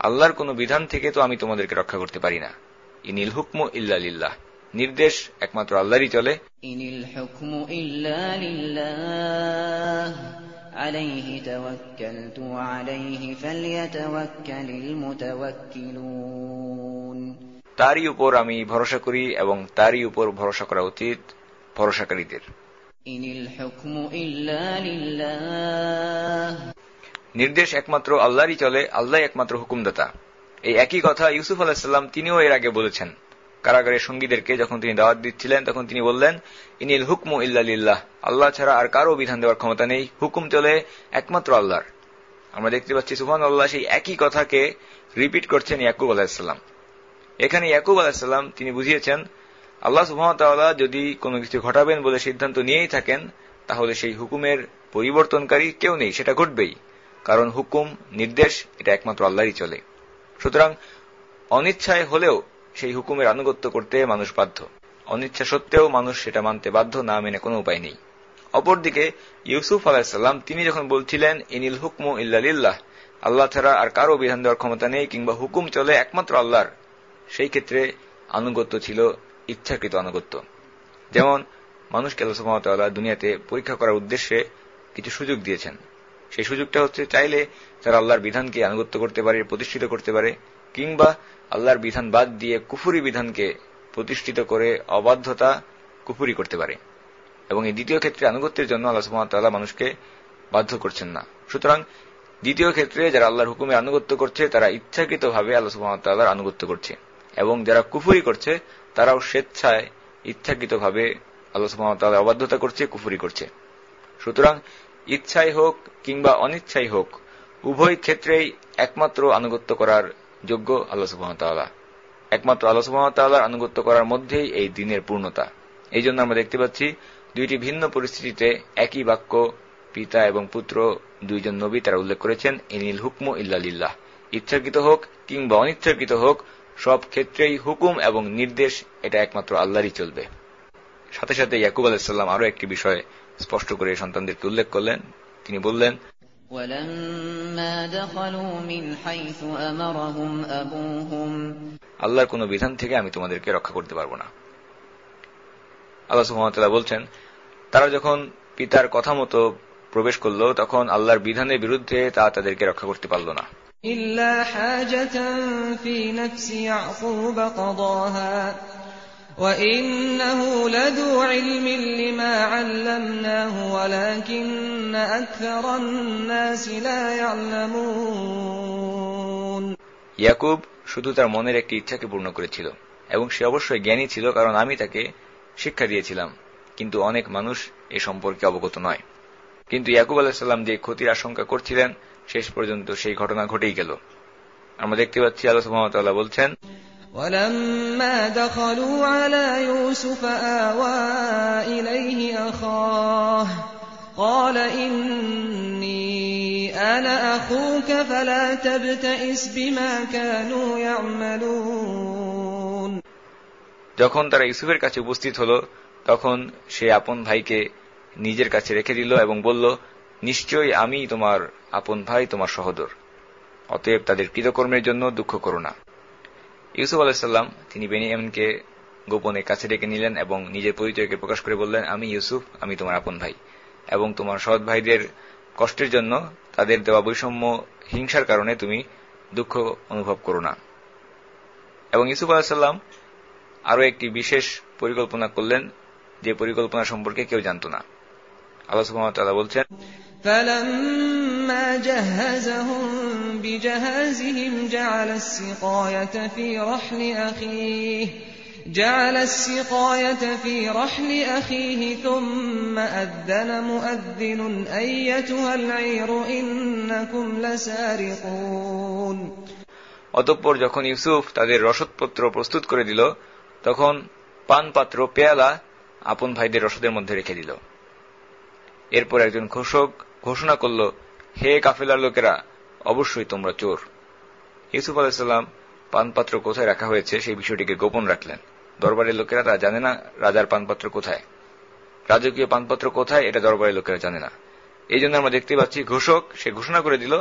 আল্লাহর কোন বিধান থেকে তো আমি তোমাদেরকে রক্ষা করতে পারি না ইনিল হুকম ইল্লা লিল্লাহ নির্দেশ একমাত্র আল্লাহরই চলে ইনিল হুকম ইল্লা লিল্লাহ عليه توكلت وعليه فليتوكل المتوكلون তারই উপর আমি ভরসা করি এবং তারই উপর ভরসা করা উচিত ভরসাকারীদের ইনিল হুকম ইল্লা লিল্লাহ নির্দেশ একমাত্র আল্লাহরই চলে, আল্লাহ একমাত্র হুকুমদাতা। এই একই কথা ইউসুফ আলাহিসাল্লাম তিনিও এর আগে বলেছেন। কারাগারের সঙ্গীদেরকে যখন তিনি দাওয়াত দিচ্ছিলেন, তখন তিনি বললেন, ইনিল হুকম ইল্লাহ আল্লাহ ছাড়া আর কারও বিধান দেওয়ার ক্ষমতা নেই। হুকুম চলে একমাত্র আল্লাহর। আমরা দেখতে পাচ্ছি সুফান আল্লাহ সেই একই কথাকে রিপিট করছেন ইয়াকুব আলাহিসাল্লাম এখানে ইয়াকুব আলাহিসাল্লাম তিনি বুঝিয়েছেন, আল্লাহ সুহামতাল্লাহ যদি কোনো কিছু ঘটাবেন বলে সিদ্ধান্ত নিয়েই থাকেন, তাহলে সেই হুকুমের পরিবর্তনকারী কেউ নেই, সেটা ঘটবেই। কারণ হুকুম, নির্দেশ, এটা একমাত্র আল্লাহরই চলে। সুতরাং অনিচ্ছায় হলেও সেই হুকুমের আনুগত্য করতে মানুষ বাধ্য। অনিচ্ছা সত্ত্বেও মানুষ সেটা মানতে বাধ্য না মেনে কোনো উপায় নেই। অপরদিকে ইউসুফ আলাহিসাল্লাম তিনি যখন বলছিলেন, ইনিল হুকম ইল্লালিল্লাহ আল্লাহ ছাড়া আর কারও বিধান দেওয়ার ক্ষমতা নেই, কিংবা হুকুম চলে একমাত্র আল্লাহর, সেই ক্ষেত্রে আনুগত্য ছিল ইচ্ছাকৃত আনুগত্য। যেমন, মানুষকে আল্লাহ দুনিয়াতে পরীক্ষা করার উদ্দেশ্যে কিছু সুযোগ দিয়েছেন। সেই সুযোগটা হচ্ছে চাইলে তারা আল্লাহর বিধানকে আনুগত্য করতে পারে, প্রতিষ্ঠিত করতে পারে, কিংবা আল্লাহর বিধান বাদ দিয়ে কুফুরি বিধানকে প্রতিষ্ঠিত করে অবাধ্যতা কুফুরি করতে পারে। এবং এই দ্বিতীয় ক্ষেত্রে আনুগত্যের জন্য আল্লাহ সুহামতাল্লাহ মানুষকে বাধ্য করছেন না। সুতরাং দ্বিতীয় ক্ষেত্রে যারা আল্লাহর হুকুমে আনুগত্য করছে, তারা ইচ্ছাকৃতভাবে আল্লাহ সুহামতাল্লাহর আনুগত্য করছে। এবং যারা কুফুরি করছে, তারাও স্বেচ্ছায় ইচ্ছাকৃতভাবে আল্লাহ সুহামতাল্লাহ অবাধ্যতা করছে, কুফুরি করছে। সুতরাং ইচ্ছাই হোক কিংবা অনিচ্ছাই হোক, উভয় ক্ষেত্রেই একমাত্র আনুগত্য করার যোগ্য আল্লাহ সুহামতাল্লাহ একমাত্র আল্লাহ সুহামতাল্লাহর আনুগত্য করার মধ্যেই এই দিনের পূর্ণতা। এই জন্য আমরা দেখতে পাচ্ছি, দুইটি ভিন্ন পরিস্থিতিতে একই বাক্য পিতা এবং পুত্র দুইজন নবী তারা উল্লেখ করেছেন, ইনিল হুকম ইল্লালিল্লাহ ইচ্ছাকৃত হোক কিংবা অনিচ্ছাকৃত হোক, সব ক্ষেত্রেই হুকুম এবং নির্দেশ এটা একমাত্র আল্লাহরই চলবে। সাথে সাথে ইয়াকুব আলাহিসাল্লাম আরও একটি বিষয় স্পষ্ট করে সন্তানদেরকে উল্লেখ করলেন। তিনি বললেন আল্লাহর কোন বিধান থেকে আমি তোমাদেরকে রক্ষা করতে পারব না। আল্লাহ সুহামতাল্লাহ বলছেন তারা যখন পিতার কথা মতো প্রবেশ করল তখন আল্লাহর বিধানের বিরুদ্ধে তা তাদেরকে রক্ষা করতে পারল না। ইল্লা হাজাতান ফি নাফসি ইয়াকুব কাদাহা। وإنه لذو علم لما علمناه ولكن أكثر الناس لا يعلمون ইয়াকুব শুধু তার মনের একটি ইচ্ছাকে পূর্ণ করেছিল এবং সে অবশ্যই জ্ঞানী ছিল কারণ আমি তাকে শিক্ষা দিয়েছিলাম কিন্তু অনেক মানুষ এ সম্পর্কে অবগত নয় কিন্তু ইয়াকুব আলাহিসাল্লাম যে ক্ষতির আশঙ্কা করছিলেন শেষ পর্যন্ত সেই ঘটনা ঘটেই গেল আমরা দেখতে পাচ্ছি আল্লাহ সুহামতাল্লাহ বলছেন ولما دخلوا على يوسف آوى إليه أخاه قال إني أنا أخوك فلا تبتئس بما كانوا يعملون যখন তারা ইউসুফের কাছে উপস্থিত হল তখন সে আপন ভাইকে নিজের কাছে রেখে দিল এবং বলল নিশ্চয়ই আমি তোমার আপন ভাই তোমার সহদর অতএব তাদের কৃতকর্মের জন্য দুঃখ করো না ইউসুফ আলাহিসাল্লাম তিনি বেনিয়ামকে গোপনে কাছে ডেকে নিলেন এবং নিজের পরিচয়কে প্রকাশ করে বললেন আমি ইউসুফ আমি তোমার আপন ভাই এবং তোমার সৎ ভাইদের কষ্টের জন্য তাদের দেওয়া বৈষম্য হিংসার কারণে তুমি দুঃখ অনুভব করো না এবং ইউসুফ আলাহিসাল্লাম আরও একটি বিশেষ পরিকল্পনা করলেন যে পরিকল্পনা সম্পর্কে কেউ জানত না আল্লাহ সুহামতাল্লাহ বলছেন فلما جهزهم بجهازهم جعل السقاية في رحل أخيه جعل السقاية في رحل أخيه ثم أذن مؤذن أيتها العير إنكم لسارقون অতঃপর যখন ইউসুফ তাদের রসদপত্র প্রস্তুত করে দিল তখন পানপাত্র পেয়ালা আপন ভাইদের রসদের মধ্যে রেখে দিল এরপর একজন ঘোষক ঘোষণা করল হে কাফেলার লোকেরা অবশ্যই তোমরা চোর ইউসুফ আলাহিসাল্লাম পানপাত্র কোথায় রাখা হয়েছে সেই বিষয়টিকে গোপন রাখলেন দরবারের লোকেরা তা জানে না রাজার পানপাত্র কোথায় রাজকীয় পানপত্র কোথায় এটা দরবারের লোকেরা জানে না এই জন্য আমরা দেখতে পাচ্ছি ঘোষক সে ঘোষণা করে দিল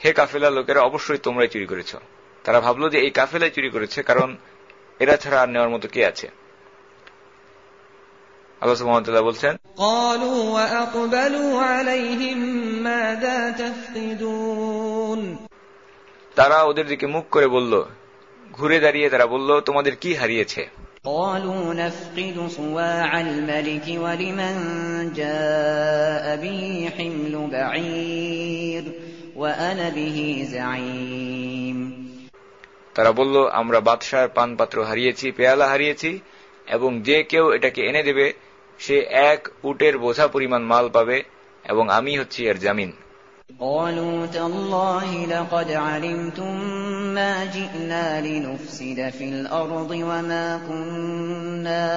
হে কাফেলার লোকেরা অবশ্যই তোমরাই চুরি করেছ তারা ভাবল যে এই কাফেলাই চুরি করেছে কারণ এরা ছাড়া আর নেওয়ার মতো কে আছে আল্লাহ সুবহানাহু বলছেন قالوا وأقبلوا عليهم ماذا تفقدون তারা ওদের দিকে মুখ করে বলল ঘুরে দাঁড়িয়ে তারা বলল তোমাদের কি হারিয়েছে قالوا نفقد صواع الملك ولمن جاء به حمل بعير وأنا به زعيم তারা বলল আমরা বাদশার পানপাত্র হারিয়েছি পেয়ালা হারিয়েছি এবং যে কেউ এটাকে এনে দেবে সে এক উটের বোঝা পরিমাণ মাল পাবে এবং আমি হচ্ছি এর জামিন قالوا تالله لقد علمتم ما جئنا لنفسد في الأرض وما كنا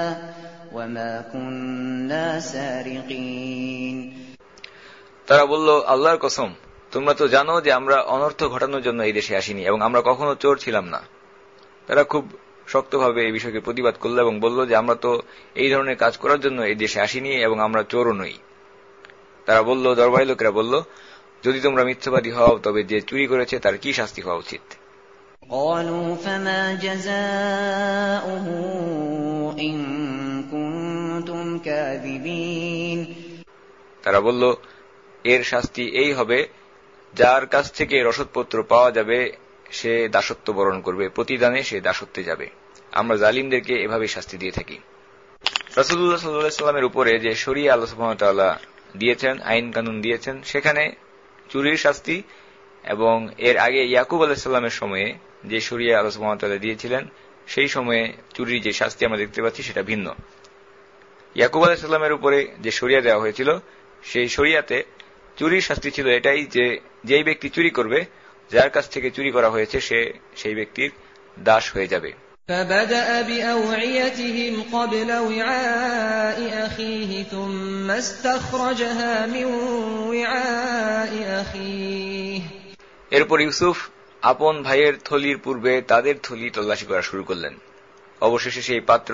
وما كنا سارقين তারা বলল আল্লাহর কসম তোমরা তো জানো যে আমরা অনর্থ ঘটানোর জন্য এই দেশে আসিনি এবং আমরা কখনো চোর ছিলাম না তারা খুব শক্তভাবে এই বিষয়কে প্রতিবাদ করল এবং বলল যে আমরা তো এই ধরনের কাজ করার জন্য এই দেশে আসিনি এবং আমরা চোরও নই তারা বলল দরবারি লোকেরা বলল যদি তোমরা মিথ্যাবাদী হও তবে যে চুরি করেছে তার কি শাস্তি হওয়া উচিত قالوا فما جزاؤه إن كنتم كاذبين তারা বলল এর শাস্তি এই হবে যার কাছ থেকে রসদপত্র পাওয়া যাবে সে দাসত্ব বরণ করবে প্রতিদানে সে দাসত্বে যাবে আমরা জালিমদেরকে এভাবে শাস্তি দিয়ে থাকি রাসুল্লাহ সাল্লামের উপরে যে শরিয়া আল্লাহ সুহামতাল্লাহ দিয়েছেন আইন কানুন দিয়েছেন সেখানে চুরির শাস্তি এবং এর আগে ইয়াকুব আলাহিসাল্লামের সময়ে যে শরিয়া আল্লাহ সুহামতাল্লাহ দিয়েছিলেন, সেই সময়ে চুরির যে শাস্তি আমরা দেখতে পাচ্ছি সেটা ভিন্ন। ইয়াকুব আলাহিসাল্লামের উপরে যে শরিয়া দেওয়া হয়েছিল, সেই শরিয়াতে চুরির শাস্তি ছিল এটাই যে যেই ব্যক্তি চুরি করবে, যার কাছ থেকে চুরি করা হয়েছে সে সেই ব্যক্তির দাস হয়ে যাবে। فبدأ بأوعيتهم قبل وعاء أخيه ثم استخرجها من وعاء أخيه এরপর ইউসুফ আপন ভাইয়ের থলির পূর্বে তাদের থলি তল্লাশি করা শুরু করলেন অবশেষে সেই পাত্র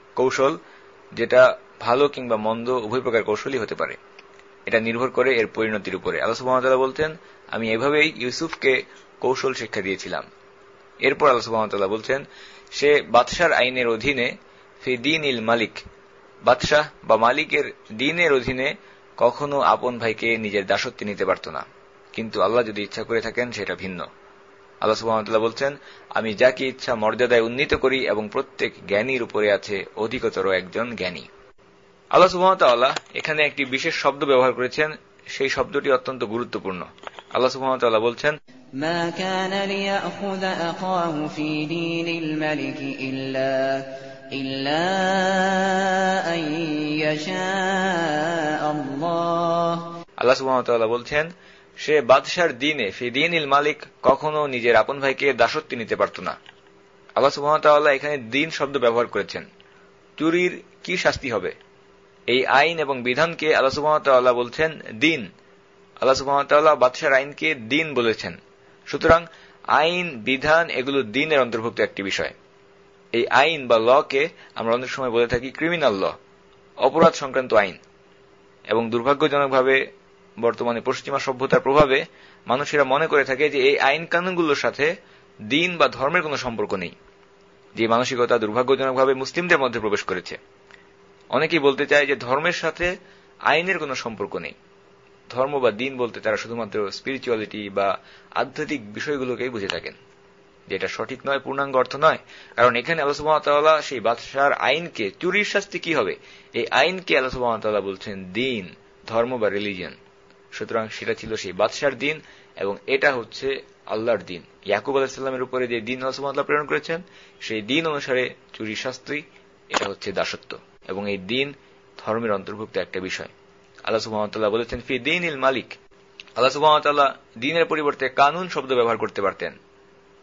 কৌশল যেটা ভালো কিংবা মন্দ, উভয় প্রকার কৌশলই হতে পারে। এটা নির্ভর করে এর পরিণতির উপরে। আল্লাহ সুবাহতাল্লাহ বলতেন, আমি এভাবেই ইউসুফকে কৌশল শিক্ষা দিয়েছিলাম। এরপর আল্লাহ সুবাহতাল্লাহ বলছেন, সে বাদশার আইনের অধীনে ফি দিন ইল মালিক, বাদশাহ বা মালিকের দিনের অধীনে কখনো আপন ভাইকে নিজের দাসত্বে নিতে পারত না। কিন্তু আল্লাহ যদি ইচ্ছা করে থাকেন, সেটা ভিন্ন। আল্লাহ সুবাহতাল্লাহ বলছেন আমি যাকে ইচ্ছা মর্যাদায় উন্নীত করি এবং প্রত্যেক জ্ঞানীর উপরে আছে অধিকতর একজন জ্ঞানী আল্লাহ সুবাহতাল্লাহ এখানে একটি বিশেষ শব্দ ব্যবহার করেছেন সেই শব্দটি অত্যন্ত গুরুত্বপূর্ণ আল্লাহ সুবাহতাল্লাহ বলছেন ما كان ليأخذ أخاه في دين الملك إلا إلا أن يشاء الله আল্লাহ সুবাহতাল্লাহ বলছেন সে বাদশার দিনে, ফি দিন ইল মালিক কখনো নিজের আপন ভাইকে দাসত্বে নিতে পারত না। আল্লাহ সুবাহতাল্লাহ এখানে দিন শব্দ ব্যবহার করেছেন। চুরির কি শাস্তি হবে? এই আইন এবং বিধানকে আল্লাহ সুবাহতাল্লাহ বলছেন দিন। আল্লাহ সুবাহতাল্লাহ বাদশার আইনকে দিন বলেছেন। সুতরাং আইন, বিধান এগুলো দিনের অন্তর্ভুক্ত একটি বিষয়। এই আইন বা লকে আমরা অনেক সময় বলে থাকি ক্রিমিনাল ল, অপরাধ সংক্রান্ত আইন। এবং দুর্ভাগ্যজনকভাবে বর্তমানে পশ্চিমা সভ্যতার প্রভাবে মানুষেরা মনে করে থাকে যে এই আইন কানুনগুলোর সাথে দিন বা ধর্মের কোনো সম্পর্ক নেই, যে মানসিকতা দুর্ভাগ্যজনকভাবে মুসলিমদের মধ্যে প্রবেশ করেছে। অনেকেই বলতে চায় যে ধর্মের সাথে আইনের কোনো সম্পর্ক নেই। ধর্ম বা দিন বলতে তারা শুধুমাত্র স্পিরিচুয়ালিটি বা আধ্যাত্মিক বিষয়গুলোকেই বুঝে থাকেন যেটা সঠিক নয়, পূর্ণাঙ্গ অর্থ নয়। কারণ এখানে আল্লাহ সেই বাদশার আইনকে, চুরির শাস্তি কি হবে? এই আইনকে আল্লাহ বলছেন দিন, ধর্ম বা রিলিজিয়ন সুতরাং সেটা ছিল সেই বাদশার দিন এবং এটা হচ্ছে আল্লাহর দিন। ইয়াকুব আলাহিসাল্লামের উপরে যে দিন আল্লাহ প্রেরণ করেছেন, সেই দিন অনুসারে চুরি শাস্তি, এটা হচ্ছে দাসত্ব। এবং এই দিন ধর্মের অন্তর্ভুক্ত একটা বিষয়। আল্লাহ সুহামতাল্লাহ বলেছেন, ফি দিন ইল মালিক। আল্লাহ সুহামতাল্লাহ দিনের পরিবর্তে কানুন শব্দ ব্যবহার করতে পারতেন।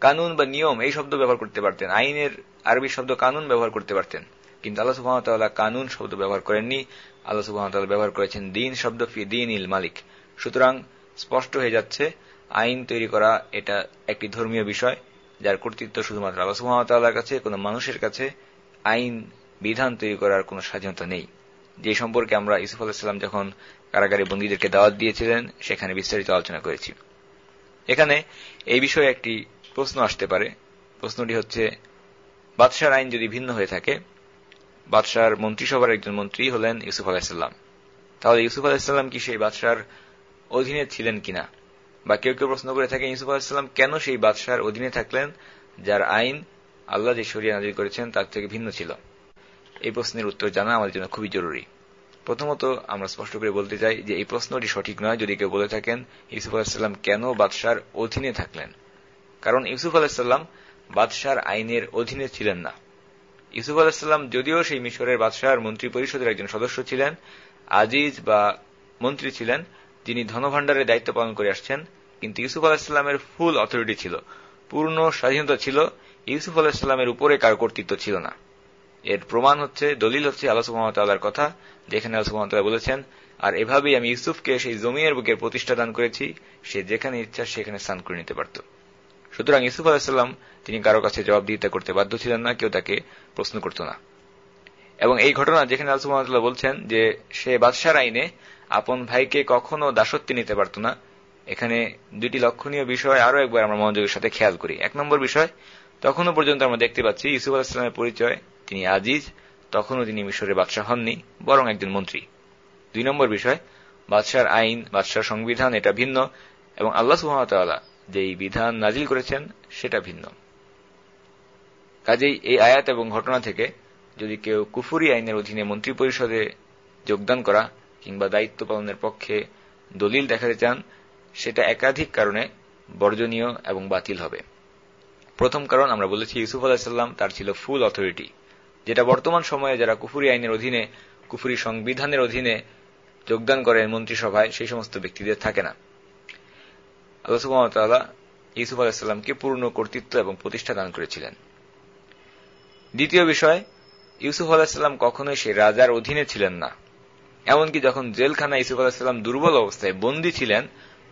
কানুন বা নিয়ম এই শব্দ ব্যবহার করতে পারতেন। আইনের আরবি শব্দ কানুন ব্যবহার করতে পারতেন। কিন্তু আল্লাহ সুহামতাল্লাহ কানুন শব্দ ব্যবহার করেননি। আল্লাহ সুহামতাল্লাহ ব্যবহার করেছেন, দিন শব্দ ফি দিন ইল মালিক। সুতরাং স্পষ্ট হয়ে যাচ্ছে, আইন তৈরি করা এটা একটি ধর্মীয় বিষয়, যার কর্তৃত্ব শুধুমাত্র আল্লাহ সুহামতাল্লাহর কাছে, কোন মানুষের কাছে আইন, বিধান তৈরি করার কোন স্বাধীনতা নেই। যে সম্পর্কে আমরা ইসুফ আলাহিসাল্লাম যখন কারাগারে বন্দীদেরকে দাওয়াত দিয়েছিলেন, সেখানে বিস্তারিত আলোচনা করেছি। এখানে এই বিষয়ে একটি প্রশ্ন আসতে পারে। প্রশ্নটি হচ্ছে, বাদশার আইন যদি ভিন্ন হয়ে থাকে, বাদশার মন্ত্রিসভার একজন মন্ত্রী হলেন ইউসুফ আলাহিসাল্লাম তাহলে ইউসুফ আলাহিসাল্লাম কি সেই বাদশার অধীনে ছিলেন কিনা? বা কেউ কেউ প্রশ্ন করে থাকেন, ইউসুফ আলাহিসাল্লাম কেন সেই বাদশার অধীনে থাকলেন, যার আইন আল্লাহ যে সরিয়া নাজির করেছেন তার থেকে ভিন্ন ছিল? এই প্রশ্নের উত্তর জানা আমাদের জন্য খুবই জরুরি। প্রথমত আমরা স্পষ্ট করে বলতে চাই যে এই প্রশ্নটি সঠিক নয়, যদি কেউ বলে থাকেন, ইউসুফ আলাহিসাল্লাম কেন বাদশার অধীনে থাকলেন? কারণ ইউসুফ আলাহিসাল্লাম বাদশার আইনের অধীনে ছিলেন না। ইউসুফ আলাহিসাল্লাম যদিও সেই মিশরের বাদশার মন্ত্রী পরিষদের একজন সদস্য ছিলেন, আজিজ বা মন্ত্রী ছিলেন যিনি ধনভাণ্ডারের দায়িত্ব পালন করে আসছেন, কিন্তু ইউসুফ আলাহিসাল্লামের ফুল অথরিটি ছিল, পূর্ণ স্বাধীনতা ছিল, ইউসুফ আলাহিসাল্লামের উপরে কার কর্তৃত্ব ছিল না। এর প্রমাণ হচ্ছে, দলিল হচ্ছে আল্লাহ সুহামতাল্লাহর কথা, যেখানে আল্লাহ সুহামতাল্লাহ বলেছেন, আর এভাবেই আমি ইউসুফকে সেই জমিনের বুকের প্রতিষ্ঠা দান করেছি, সে যেখানে ইচ্ছা সেখানে স্নান করে নিতে পারত। সুতরাং ইউসুফ আলাহিসাল্লাম তিনি কারও কাছে জবাবদিহিতা করতে বাধ্য ছিলেন না, কেউ তাকে প্রশ্ন করত না। এবং এই ঘটনা যেখানে আল্লাহ সুহামতাল্লাহ বলছেন যে, সে বাদশার আইনে আপন ভাইকে কখনো দাসত্বে নিতে পারত না। এখানে দুটি লক্ষণীয় বিষয় আরও একবার আমরা মনোযোগের সাথে খেয়াল করি। এক নম্বর বিষয়, তখনও পর্যন্ত আমরা দেখতে পাচ্ছি ইউসুফ আলাহিসামের পরিচয়। তিনি আজিজ, তখনও তিনি মিশরের বাদশাহ হননি, বরং একজন মন্ত্রী। দুই নম্বর বিষয় বাদশার আইন বাদশার সংবিধান এটা ভিন্ন এবং আল্লাহ সুহামতাল্লাহ যেই বিধান নাজিল করেছেন সেটা ভিন্ন। কাজেই এই আয়াত এবং ঘটনা থেকে যদি কেউ কুফুরি আইনের অধীনে মন্ত্রী পরিষদে যোগদান করা কিংবা দায়িত্ব পালনের পক্ষে দলিল দেখাতে চান, সেটা একাধিক কারণে বর্জনীয় এবং বাতিল হবে। প্রথম কারণ আমরা বলেছি, ইউসুফ আলাহিসাল্লাম তার ছিল ফুল অথরিটি, যেটা বর্তমান সময়ে যারা কুফুরি আইনের অধীনে, কুফুরি সংবিধানের অধীনে যোগদান করেন মন্ত্রিসভায়, সেই সমস্ত ব্যক্তিদের থাকে না। আল্লাহ ইউসুফ আলাহিসাল্লামকে পূর্ণ কর্তৃত্ব এবং প্রতিষ্ঠা দান করেছিলেন। দ্বিতীয় বিষয়, ইউসুফ আলাহিসাল্লাম কখনোই সে রাজার অধীনে ছিলেন না। এমনকি যখন জেলখানা ইউসুফ আলাহিসাল্লাম দুর্বল অবস্থায় বন্দী ছিলেন,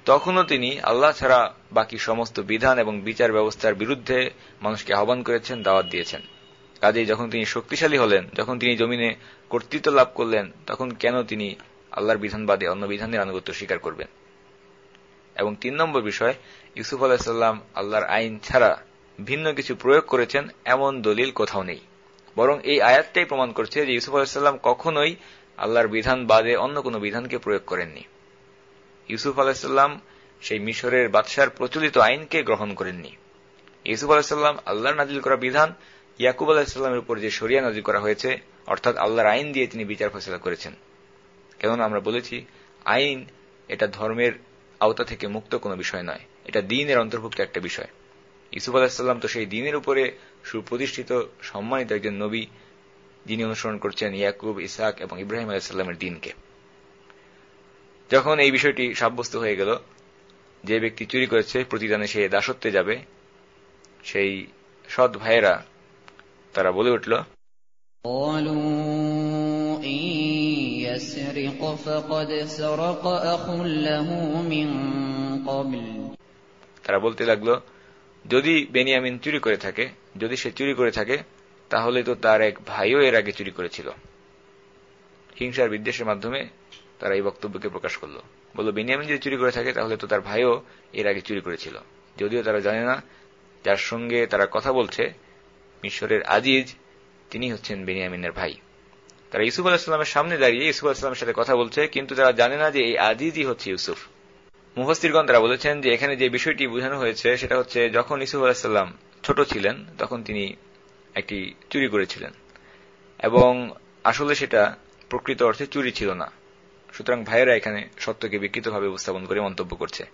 তখনও তিনি আল্লাহ ছাড়া বাকি সমস্ত বিধান এবং বিচার ব্যবস্থার বিরুদ্ধে মানুষকে আহ্বান করেছেন, দাওয়াত দিয়েছেন। কাজেই যখন তিনি শক্তিশালী হলেন, যখন তিনি জমিনে কর্তৃত্ব লাভ করলেন, তখন কেন তিনি আল্লাহর বিধান বাদে অন্য বিধানের আনুগত্য স্বীকার করবেন? এবং তিন নম্বর বিষয়, ইউসুফ আলাহিসাল্লাম আল্লাহর আইন ছাড়া ভিন্ন কিছু প্রয়োগ করেছেন, এমন দলিল কোথাও নেই। বরং এই আয়াতটাই প্রমাণ করছে যে ইউসুফ আলাহিসাল্লাম কখনোই আল্লাহর বিধান বাদে অন্য কোনো বিধানকে প্রয়োগ করেননি। ইউসুফ আলাহিসাল্লাম সেই মিশরের বাদশার প্রচলিত আইনকে গ্রহণ করেননি। ইউসুফ আলাহিসাল্লাম আল্লাহর নাজিল করা বিধান, ইয়াকুব আলাহিসাল্লামের উপর যে সরিয়া নাজিল করা হয়েছে, অর্থাৎ আল্লাহর আইন দিয়ে তিনি বিচার ফেসলা করেছেন। কেননা আমরা বলেছি, আইন এটা ধর্মের আওতা থেকে মুক্ত কোনো বিষয় নয়, এটা দিনের অন্তর্ভুক্ত একটা বিষয়। ইসুফ আলাহিসাল্লাম তো সেই দিনের উপরে সুপ্রতিষ্ঠিত, সম্মানিত একজন নবী যিনি অনুসরণ করছেন ইয়াকুব ইসাক এবং ইব্রাহিম আলাহিসাল্লামের দিনকে। যখন এই বিষয়টি সাব্যস্ত হয়ে গেল যে ব্যক্তি চুরি করেছে প্রতিদানে সে দাসত্বে যাবে সেই সৎ ভাইয়েরা তারা বলে উঠল তারা বলতে লাগল যদি বেনিয়ামিন চুরি করে থাকে যদি সে চুরি করে থাকে তাহলে তো তার এক ভাইও এর আগে চুরি করেছিল। হিংসার বিদ্বেষের মাধ্যমে তারা এই বক্তব্যকে প্রকাশ করল। বলল, বেনিয়ামিন যদি চুরি করে থাকে, তাহলে তো তার ভাইও এর আগে চুরি করেছিল। যদিও তারা জানে না, যার সঙ্গে তারা কথা বলছে, মিশরের আজিজ, তিনি হচ্ছেন বেনিয়ামিনের ভাই। তারা ইউসুফ আলাহিসামের সামনে দাঁড়িয়ে ইউসুফ আলাহিসামের সাথে কথা বলছে, কিন্তু তারা জানে না যে এই আজিজই হচ্ছে ইউসুফ। মুফস্তিরগণ তারা বলেছেন যে এখানে যে বিষয়টি বোঝানো হয়েছে, সেটা হচ্ছে যখন ইসুফ আলাহিসাল্লাম ছোট ছিলেন, তখন তিনি একটি চুরি করেছিলেন। এবং আসলে সেটা প্রকৃত অর্থে চুরি ছিল না। সুতরাং ভাইয়েরা এখানে সত্যকে বিকৃতভাবে উপস্থাপন করে মন্তব্য করছে।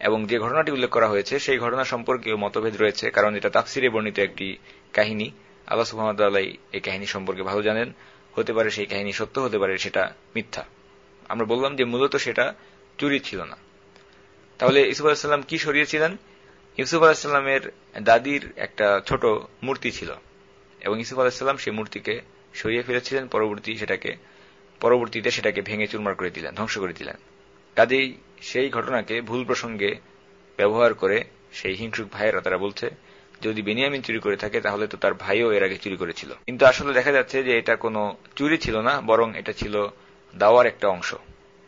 এবং যে ঘটনাটি উল্লেখ করা হয়েছে, সেই ঘটনা সম্পর্কেও মতভেদ রয়েছে, কারণ এটা তাফসিরে বর্ণিত একটি কাহিনী। আল্লাহ এই কাহিনী সম্পর্কে ভালো জানেন। হতে পারে সেই কাহিনী সত্য, হতে পারে সেটা মিথ্যা। আমরা বললাম যে মূলত সেটা চুরি ছিল না। তাহলে ইসুফ আলাহিসাল্লাম কি সরিয়েছিলেন? ইউসুফ আলাহিসাল্লামের দাদির একটা ছোট মূর্তি ছিল। এবং ইসুফ আলাহিসাল্লাম সেই মূর্তিকে সরিয়ে ফেলেছিলেন, পরবর্তী সেটাকে, পরবর্তীতে সেটাকে ভেঙে চুরমার করে দিলেন, ধ্বংস করে দিলেন। কাজেই সেই ঘটনাকে ভুল প্রসঙ্গে ব্যবহার করে সেই হিংসুক ভাইয়েরা তারা বলছে, যদি বেনিয়ামিন চুরি করে থাকে তাহলে তো তার ভাইও এর আগে চুরি করেছিল। কিন্তু আসলে দেখা যাচ্ছে যে এটা কোনো চুরি ছিল না, বরং এটা ছিল দাওয়ার একটা অংশ।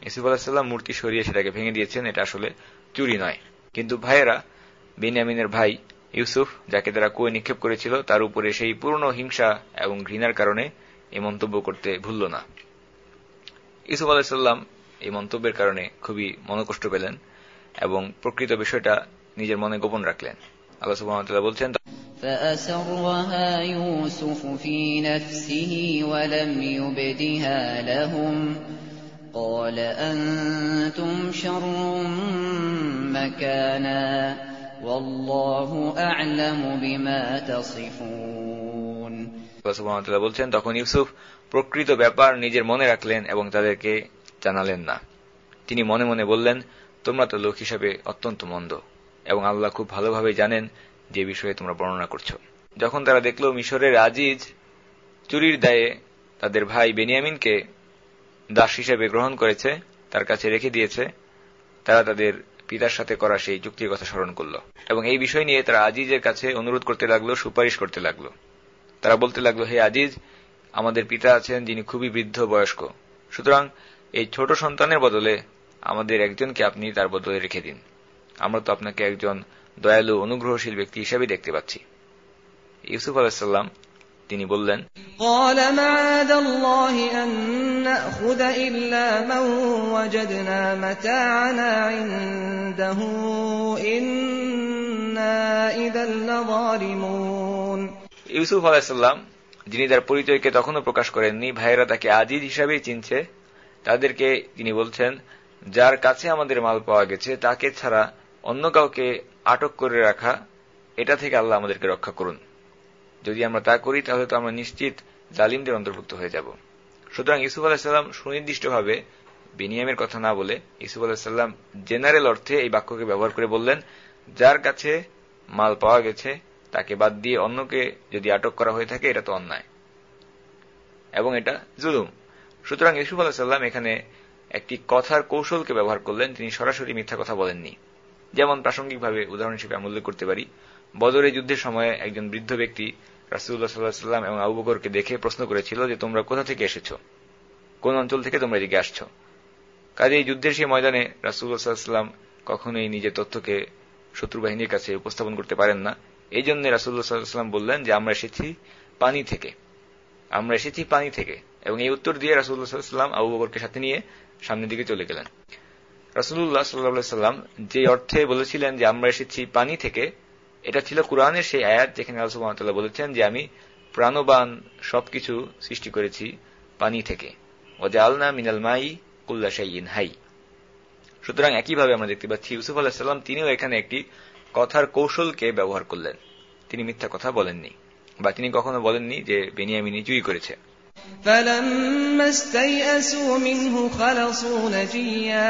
ইসুফ আলাহিসাল্লাম মূর্তি সরিয়ে সেটাকে ভেঙে দিয়েছেন, এটা আসলে চুরি নয়। কিন্তু ভাইয়েরা, বেনিয়ামিনের ভাই ইউসুফ যাকে তারা কুয়ে নিক্ষেপ করেছিল তার উপরে সেই পুরনো হিংসা এবং ঘৃণার কারণে এই মন্তব্য করতে ভুলল না ইসুফ আলাহিসাল্লাম এই মন্তব্যের কারণে খুবই মনকষ্ট পেলেন এবং প্রকৃত বিষয়টা নিজের মনে গোপন রাখলেন আল্লাহ সুবাহ বলছেন فأسرها يوسف في نفسه ولم يبدها لهم قال أنتم شر مكانا বলছেন, তখন ইউসুফ প্রকৃত ব্যাপার নিজের মনে রাখলেন এবং তাদেরকে জানালেন না। তিনি মনে মনে বললেন, তোমরা তো লোক হিসাবে অত্যন্ত মন্দ এবং আল্লাহ খুব ভালোভাবে জানেন যে বিষয়ে তোমরা বর্ণনা করছ। যখন তারা দেখল মিশরের আজিজ চুরির দায়ে তাদের ভাই বেনিয়ামিনকে দাস হিসেবে গ্রহণ করেছে, তার কাছে রেখে দিয়েছে, তারা তাদের পিতার সাথে করা সেই চুক্তির কথা স্মরণ করল। এবং এই বিষয় নিয়ে তারা আজিজের কাছে অনুরোধ করতে লাগল, সুপারিশ করতে লাগল। তারা বলতে লাগল, হে আজিজ, আমাদের পিতা আছেন যিনি খুবই বৃদ্ধ বয়স্ক। সুতরাং এই ছোট সন্তানের বদলে আমাদের একজনকে আপনি তার বদলে রেখে দিন। আমরা তো আপনাকে একজন দয়ালু, অনুগ্রহশীল ব্যক্তি হিসেবে দেখতে পাচ্ছি। ইউসুফ আলাহিসাল্লাম তিনি বললেন ইউসুফ আলাহাম যিনি তার পরিচয়কে তখনও প্রকাশ করেননি ভাইরা তাকে আজিজ হিসাবেই চিনছে। তাদেরকে তিনি বলছেন যার কাছে আমাদের মাল পাওয়া গেছে তাকে ছাড়া অন্য কাউকে আটক করে রাখা এটা থেকে আল্লাহ আমাদেরকে রক্ষা করুন। যদি আমরা তা করি, তাহলে তো আমরা নিশ্চিত জালিমদের অন্তর্ভুক্ত হয়ে যাব। সুতরাং ইসুফ আলাহিসাল্লাম সুনির্দিষ্টভাবে বিনিয়ামের কথা না বলে ইসুফ আলাহিসাল্লাম জেনারেল অর্থে এই বাক্যকে ব্যবহার করে বললেন, যার কাছে মাল পাওয়া গেছে, তাকে বাদ দিয়ে অন্যকে যদি আটক করা হয়ে থাকে, এটা তো অন্যায়। এবং এটা জুলুম। সুতরাং ইসুফ আলাহিসাল্লাম এখানে একটি কথার কৌশলকে ব্যবহার করলেন, তিনি সরাসরি মিথ্যা কথা বলেননি। যেমন প্রাসঙ্গিকভাবে উদাহরণ হিসেবে আমি উল্লেখ করতে পারি বদরে যুদ্ধের সময় একজন বৃদ্ধ ব্যক্তি রাসুল্লাহ সাল্লাহ সাল্লাম এবং আবু বকরকে দেখে প্রশ্ন করেছিল যে, তোমরা কোথা থেকে এসেছ? কোন অঞ্চল থেকে তোমরা এদিকে আসছ? কাজে এই যুদ্ধের সেই ময়দানে রাসুল্লাহ সাল্লাম কখনোই নিজের তথ্যকে শত্রু বাহিনীর কাছে উপস্থাপন করতে পারেন না। এই জন্য রাসুল্লাহ সাল্লাম বললেন যে, আমরা এসেছি পানি থেকে। আমরা এসেছি পানি থেকে। এবং এই উত্তর দিয়ে রাসুল্লাহ সাল্লাম আবু বকরকে সাথে নিয়ে সামনের দিকে চলে গেলেন। রাসুল্লাহ সাল্লাহ সাল্লাম যে অর্থে বলেছিলেন যে, আমরা এসেছি পানি থেকে এটা ছিল কোরআনের সেই আয়াত যেখানে আলসুবাহতাল্লাহ বলেছেন যে আমি প্রাণবান সবকিছু সৃষ্টি করেছি পানি থেকে ও যে আলনা মিনাল মাই কুল্লা শাইন হাই সুতরাং একইভাবে আমরা দেখতে পাচ্ছি ইউসুফ আলাহিসাল্লাম তিনিও এখানে একটি কথার কৌশলকে ব্যবহার করলেন তিনি মিথ্যা কথা বলেননি বা তিনি কখনো বলেননি যে বেনিয়ামিনি চুরি করেছে فلما استيئسوا منه خلصوا نجيا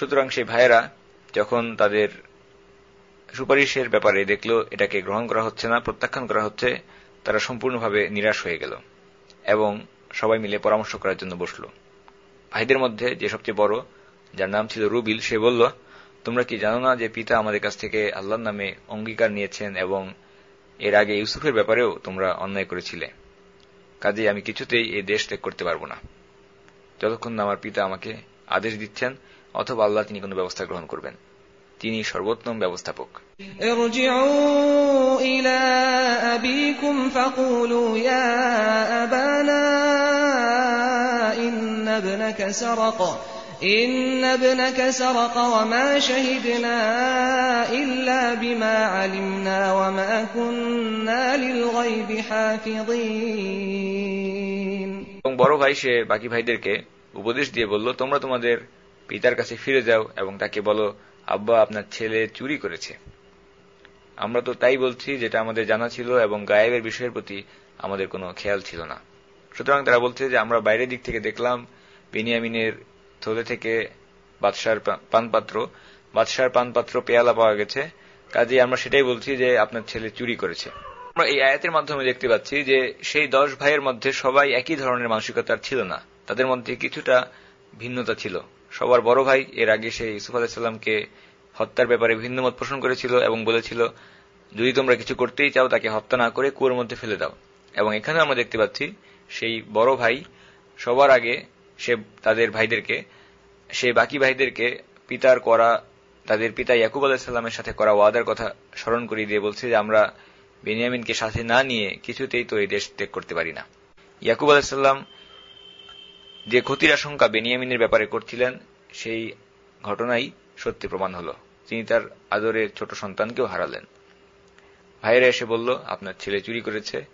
সুতরাং সেই ভাইয়েরা যখন তাদের সুপারিশের ব্যাপারে দেখল এটাকে গ্রহণ করা হচ্ছে না, প্রত্যাখ্যান করা হচ্ছে, তারা সম্পূর্ণভাবে নিরাশ হয়ে গেল এবং সবাই মিলে পরামর্শ করার জন্য বসল। ভাইদের মধ্যে যে সবচেয়ে বড়, যার নাম ছিল রুবিল, সে বলল, তোমরা কি জানো না যে পিতা আমাদের কাছ থেকে আল্লাহর নামে অঙ্গীকার নিয়েছেন এবং এর আগে ইউসুফের ব্যাপারেও তোমরা অন্যায় করেছিলে? কাজে আমি কিছুতেই এই দেশ ত্যাগ করতে পারব না। যতক্ষণ না আমার পিতা আমাকে আদেশ দিচ্ছেন অথবা আল্লাহ তিনি কোন ব্যবস্থা গ্রহণ করবেন। তিনি সর্বোত্তম ব্যবস্থাপক। এবং বড় ভাই সে বাকি ভাইদেরকে উপদেশ দিয়ে বলল তোমরা তোমাদের পিতার কাছে ফিরে যাও এবং তাকে বলো, আব্বা, আপনার ছেলে চুরি করেছে। আমরা তো তাই বলছি যেটা আমাদের জানা ছিল এবং গায়েবের বিষয়ের প্রতি আমাদের কোনো খেয়াল ছিল না। সুতরাং তারা বলছে যে আমরা বাইরের দিক থেকে দেখলাম বেনিয়ামিনের থলে থেকে বাদশার পানপাত্র বাদশার পানপাত্র পেয়ালা পাওয়া গেছে। কাজে আমরা সেটাই বলছি যে আপনার ছেলে চুরি করেছে। আমরা এই আয়াতের মাধ্যমে দেখতে পাচ্ছি যে সেই দশ ভাইয়ের মধ্যে সবাই একই ধরনের মানসিকতার ছিল না। তাদের মধ্যে কিছুটা ভিন্নতা ছিল। সবার বড় ভাই, এর আগে সে ইসুফ আলাহিসাল্লামকে হত্যার ব্যাপারে ভিন্ন মত পোষণ করেছিল এবং বলেছিল, যদি তোমরা কিছু করতেই চাও তাকে হত্যা না করে কুয়োর মধ্যে ফেলে দাও। এবং এখানে আমরা দেখতে পাচ্ছি, সেই বড় ভাই সবার আগে সে তাদের ভাইদেরকে, সে বাকি ভাইদেরকে পিতার করা, তাদের পিতা ইয়াকুব আলাহিসাল্লামের সাথে করা ওয়াদার কথা স্মরণ করিয়ে দিয়ে বলছে যে, আমরা বেনিয়ামিনকে সাথে না নিয়ে কিছুতেই তো এই দেশ ত্যাগ করতে পারি না। ইয়াকুব আলাহিসাল্লাম যে ক্ষতির আশঙ্কা বেনিয়ামিনের ব্যাপারে করছিলেন, সেই ঘটনাই সত্যি প্রমাণ হল। তিনি তার আদরের ছোট সন্তানকেও হারালেন। ভাইয়েরা এসে বলল, আপনার ছেলে চুরি করেছে।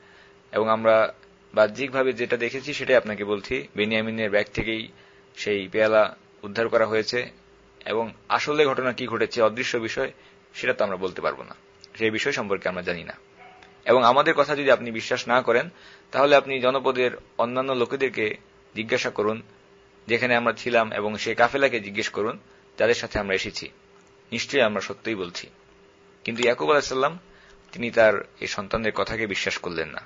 এবং আমরা বাহ্যিকভাবে যেটা দেখেছি সেটাই আপনাকে বলছি, বেনিয়ামিনের ব্যাগ থেকেই সেই পেয়ালা উদ্ধার করা হয়েছে। এবং আসলে ঘটনা কি ঘটেছে, অদৃশ্য বিষয়, সেটা তো আমরা বলতে পারব না। সেই বিষয় সম্পর্কে আমরা জানি না। এবং আমাদের কথা যদি আপনি বিশ্বাস না করেন, তাহলে আপনি জনপদের অন্যান্য লোকেদেরকে জিজ্ঞাসা করুন, যেখানে আমরা ছিলাম এবং সেই কাফেলাকে জিজ্ঞেস করুন যাদের সাথে আমরা এসেছি। নিশ্চয়ই আমরা সত্যই বলছি। কিন্তু ইয়াকুব আলাহিসাল্লাম তিনি তার এই সন্তানদের কথাকে বিশ্বাস করলেন না।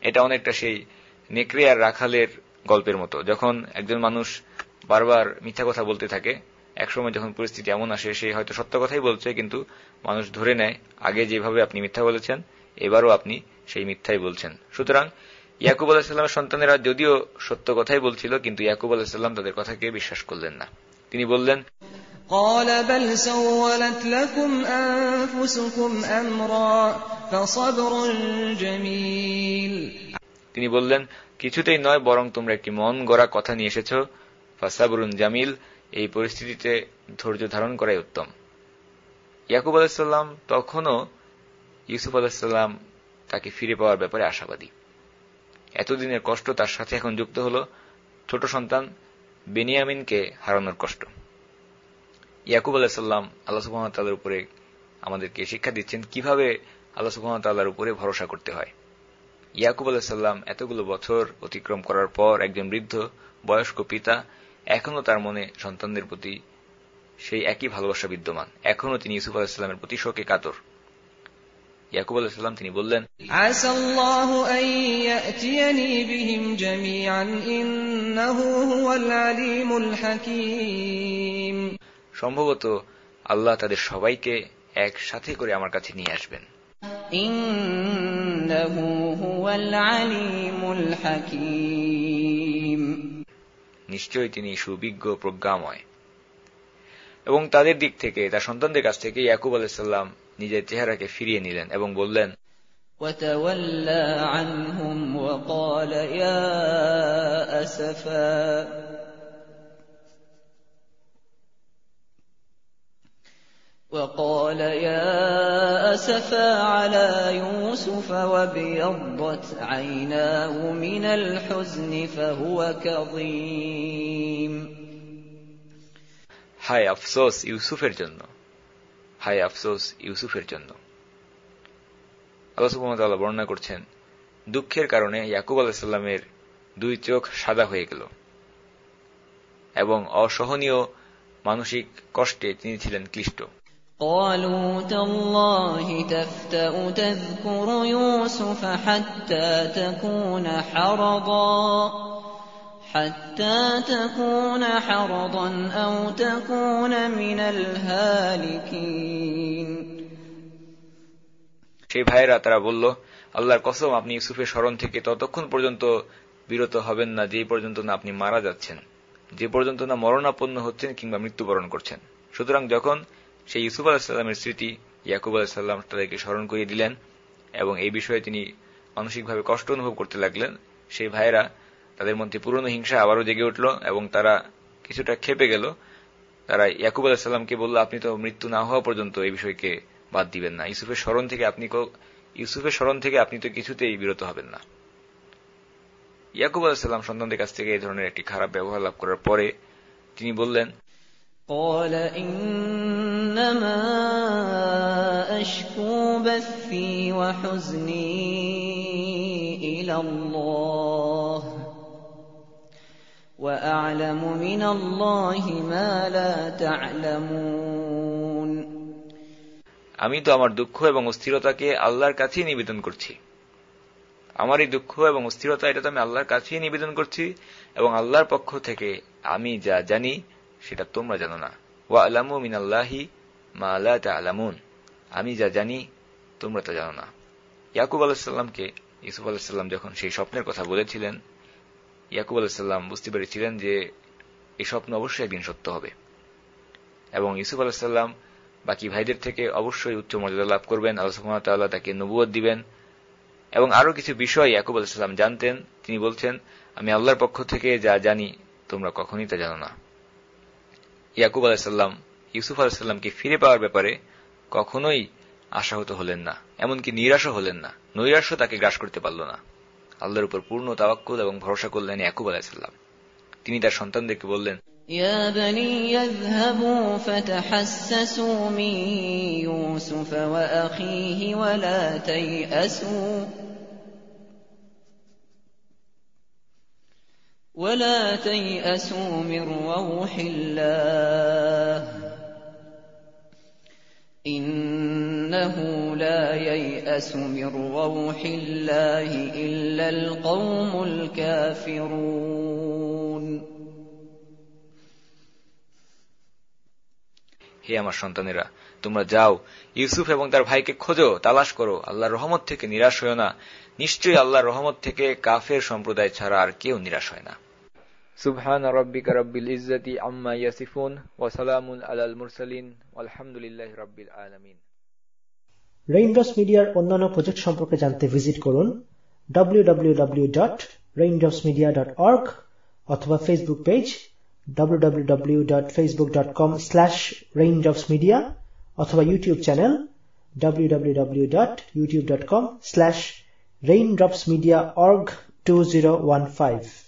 এটা অনেকটা সেই নেকড়ে আর রাখালের গল্পের মতো। যখন একজন মানুষ বারবার মিথ্যা কথা বলতে থাকে, একসময় যখন পরিস্থিতি এমন আসে, সে হয়তো সত্য কথাই বলছে, কিন্তু মানুষ ধরে নেয়, আগে যেভাবে আপনি মিথ্যা বলেছেন, এবারও আপনি সেই মিথ্যাই বলছেন। সুতরাং ইয়াকুব আলাহিসাল্লামের সন্তানেরা যদিও সত্য কথাই বলছিল কিন্তু ইয়াকুব আলাহিসাল্লাম তাদের কথাকে বিশ্বাস করলেন না তিনি বললেন قال بل سولت لكم أنفسكم أمرا فصبر جميل তিনি বললেন কিছুতেই নয় বরং তোমরা একটি মন গড়া কথা নিয়ে এসেছ ফাসাবরুন জামিল এই পরিস্থিতিতে ধৈর্য ধারণ করাই উত্তম ইয়াকুব আলাহিসাল্লাম তখনও ইউসুফ আলাহিসাল্লাম তাকে ফিরে পাওয়ার ব্যাপারে আশাবাদী এতদিনের কষ্ট তার সাথে এখন যুক্ত হল ছোট সন্তান বেনিয়ামিনকে হারানোর কষ্ট। ইয়াকুব আলাহিসাল্লাম আল্লাহ সুহামতাল্লার উপরে আমাদেরকে শিক্ষা দিচ্ছেন কীভাবে আল্লাহ সুহামতাল্লার উপরে ভরসা করতে হয়। ইয়াকুব আলাহিসাল্লাম এতগুলো বছর অতিক্রম করার পর একজন বৃদ্ধ, বয়স্ক পিতা এখনও তার মনে সন্তানদের প্রতি সেই একই ভালোবাসা বিদ্যমান। এখনও তিনি ইউসুফ আলাহিসাল্লামের প্রতি শোকে কাতর। ইয়াকুব আলাহ সাল্লাম তিনি বললেন সম্ভবত আল্লাহ তাদের সবাইকে একসাথে করে আমার কাছে নিয়ে আসবেন। নিশ্চয় তিনি সুবিজ্ঞ প্রজ্ঞাময়। এবং তাদের দিক থেকে তার সন্তানদের কাছ থেকে ইয়াকুব আলাইসাল্লাম নিজের চেহারাকে ফিরিয়ে নিলেন এবং বললেন وتولى عنهم وقال يا أسفا وقال يا أسفا على يوسف وابيضت عيناه من الحزن فهو كظيم হায় আফসোস ইউসুফের জন্য হায় আফসোস ইউসুফের জন্য আল্লাহ সুবহানাহু বর্ণনা করছেন দুঃখের কারণে ইয়াকুব আলাহিসাল্লামের দুই চোখ সাদা হয়ে গেল এবং অসহনীয় মানসিক কষ্টে তিনি ছিলেন ক্লিষ্ট قالوا تالله تفتأ تذكر يوسف حتى تكون حرضا حتى تكون حرضا أو تكون من الهالكين সেই ভাইয়েরা তারা বলল আল্লাহর কসম আপনি ইউসুফের স্মরণ থেকে ততক্ষণ পর্যন্ত বিরত হবেন না যে পর্যন্ত না আপনি মারা যাচ্ছেন যে পর্যন্ত না মরণাপন্ন হচ্ছেন কিংবা মৃত্যুবরণ করছেন সুতরাং যখন সেই ইউসুফ আলাহিসাল্লামের স্মৃতি ইয়াকুব আলাহিসাল্লাম তাদেরকে স্মরণ করিয়ে দিলেন এবং এই বিষয়ে তিনি মানসিকভাবে কষ্ট অনুভব করতে লাগলেন সেই ভাইয়েরা তাদের মধ্যে পুরনো হিংসা আবারও জেগে উঠল এবং তারা কিছুটা খেপে গেল তারা ইয়াকুব আলাহিসাল্লামকে বলল আপনি তো মৃত্যু না হওয়া পর্যন্ত এই বিষয়কে বাদ দিবেন না ইউসুফের স্মরণ থেকে আপনি ইউসুফের স্মরণ থেকে আপনি তো কিছুতেই বিরত হবেন না ইয়াকুব আলাহিসাল্লাম সন্তানদের কাছ থেকে এই ধরনের একটি খারাপ ব্যবহার লাভ করার পরে তিনি বললেন قال إنما أشكو بثي وحزني إلى الله وأعلم من الله ما لا تعلمون আমি তো আমার দুঃখ এবং অস্থিরতাকে আল্লাহর কাছেই নিবেদন করছি আমার এই দুঃখ এবং অস্থিরতা এটা তো আমি আল্লাহর কাছেই নিবেদন করছি এবং আল্লাহর পক্ষ থেকে আমি যা জানি সেটা তোমরা জানো না ওয়া আলামু মিনাল্লাহি মা আলা আলামুন আমি যা জানি তোমরা তা জানো না ইয়াকুব আলাহিসাল্লামকে ইউসুফ আলাহিসাল্লাম যখন সেই স্বপ্নের কথা বলেছিলেন ইয়াকুব আলাহিসাল্লাম বুঝতে পেরেছিলেন যে এই স্বপ্ন অবশ্যই একদিন সত্য হবে। এবং ইউসুফ আলাহিসাল্লাম বাকি ভাইদের থেকে অবশ্যই উচ্চ মর্যাদা লাভ করবেন। আল্লাহ তাকে নবুয় দিবেন। এবং আরও কিছু বিষয় ইয়াকুব আলাহিসাল্লাম জানতেন। তিনি বলছেন, আমি আল্লাহর পক্ষ থেকে যা জানি, তোমরা কখনই তা জানো না। ইয়াকুব আলাহিসাল্লাম ইউসুফ আলাহিসাল্লামকে ফিরে পাওয়ার ব্যাপারে কখনোই আশাহত হলেন না। এমনকি নিরাশও হলেন না। নৈরাশ্য তাকে গ্রাস করতে পারল না। আল্লাহর উপর পূর্ণ তাওয়াক্কুল এবং ভরসা করলেন ইয়াকুব আলাহিসাল্লাম তিনি তার সন্তানদেরকে বললেন يا بني يذهبوا فتحسسوا من يوسف وأخيه ولا تيأسوا ولا تيأسوا من روح الله إنه لا ييأس من روح الله إلا القوم الكافرون হে আমার সন্তানেরা তোমরা যাও ইউসুফ এবং তার ভাইকে খোঁজো তালাশ করো আল্লাহর রহমত থেকে নিরাশ হয় না নিশ্চয়ই আল্লাহর রহমত থেকে কাফের সম্প্রদায় ছাড়া আর কেউ নিরাশ হয় না সুবহান রব্বিকা রব্বিল ইজ্জতি আম্মা ইয়াসিফুন ওয়া সালামুন আলাল মুরসালিন আলহামদুলিল্লাহি রাব্বিল আলামিন। রেইনড্রপস মিডিয়ার অন্যান্য প্রজেক্ট সম্পর্কে জানতে ভিজিট করুন www.raindropsmedia.org অথবা ফেসবুক পেজ www.facebook.com/raindropsmedia অথবা ইউটিউব চ্যানেল www.youtube.com/raindropsmediaorg2015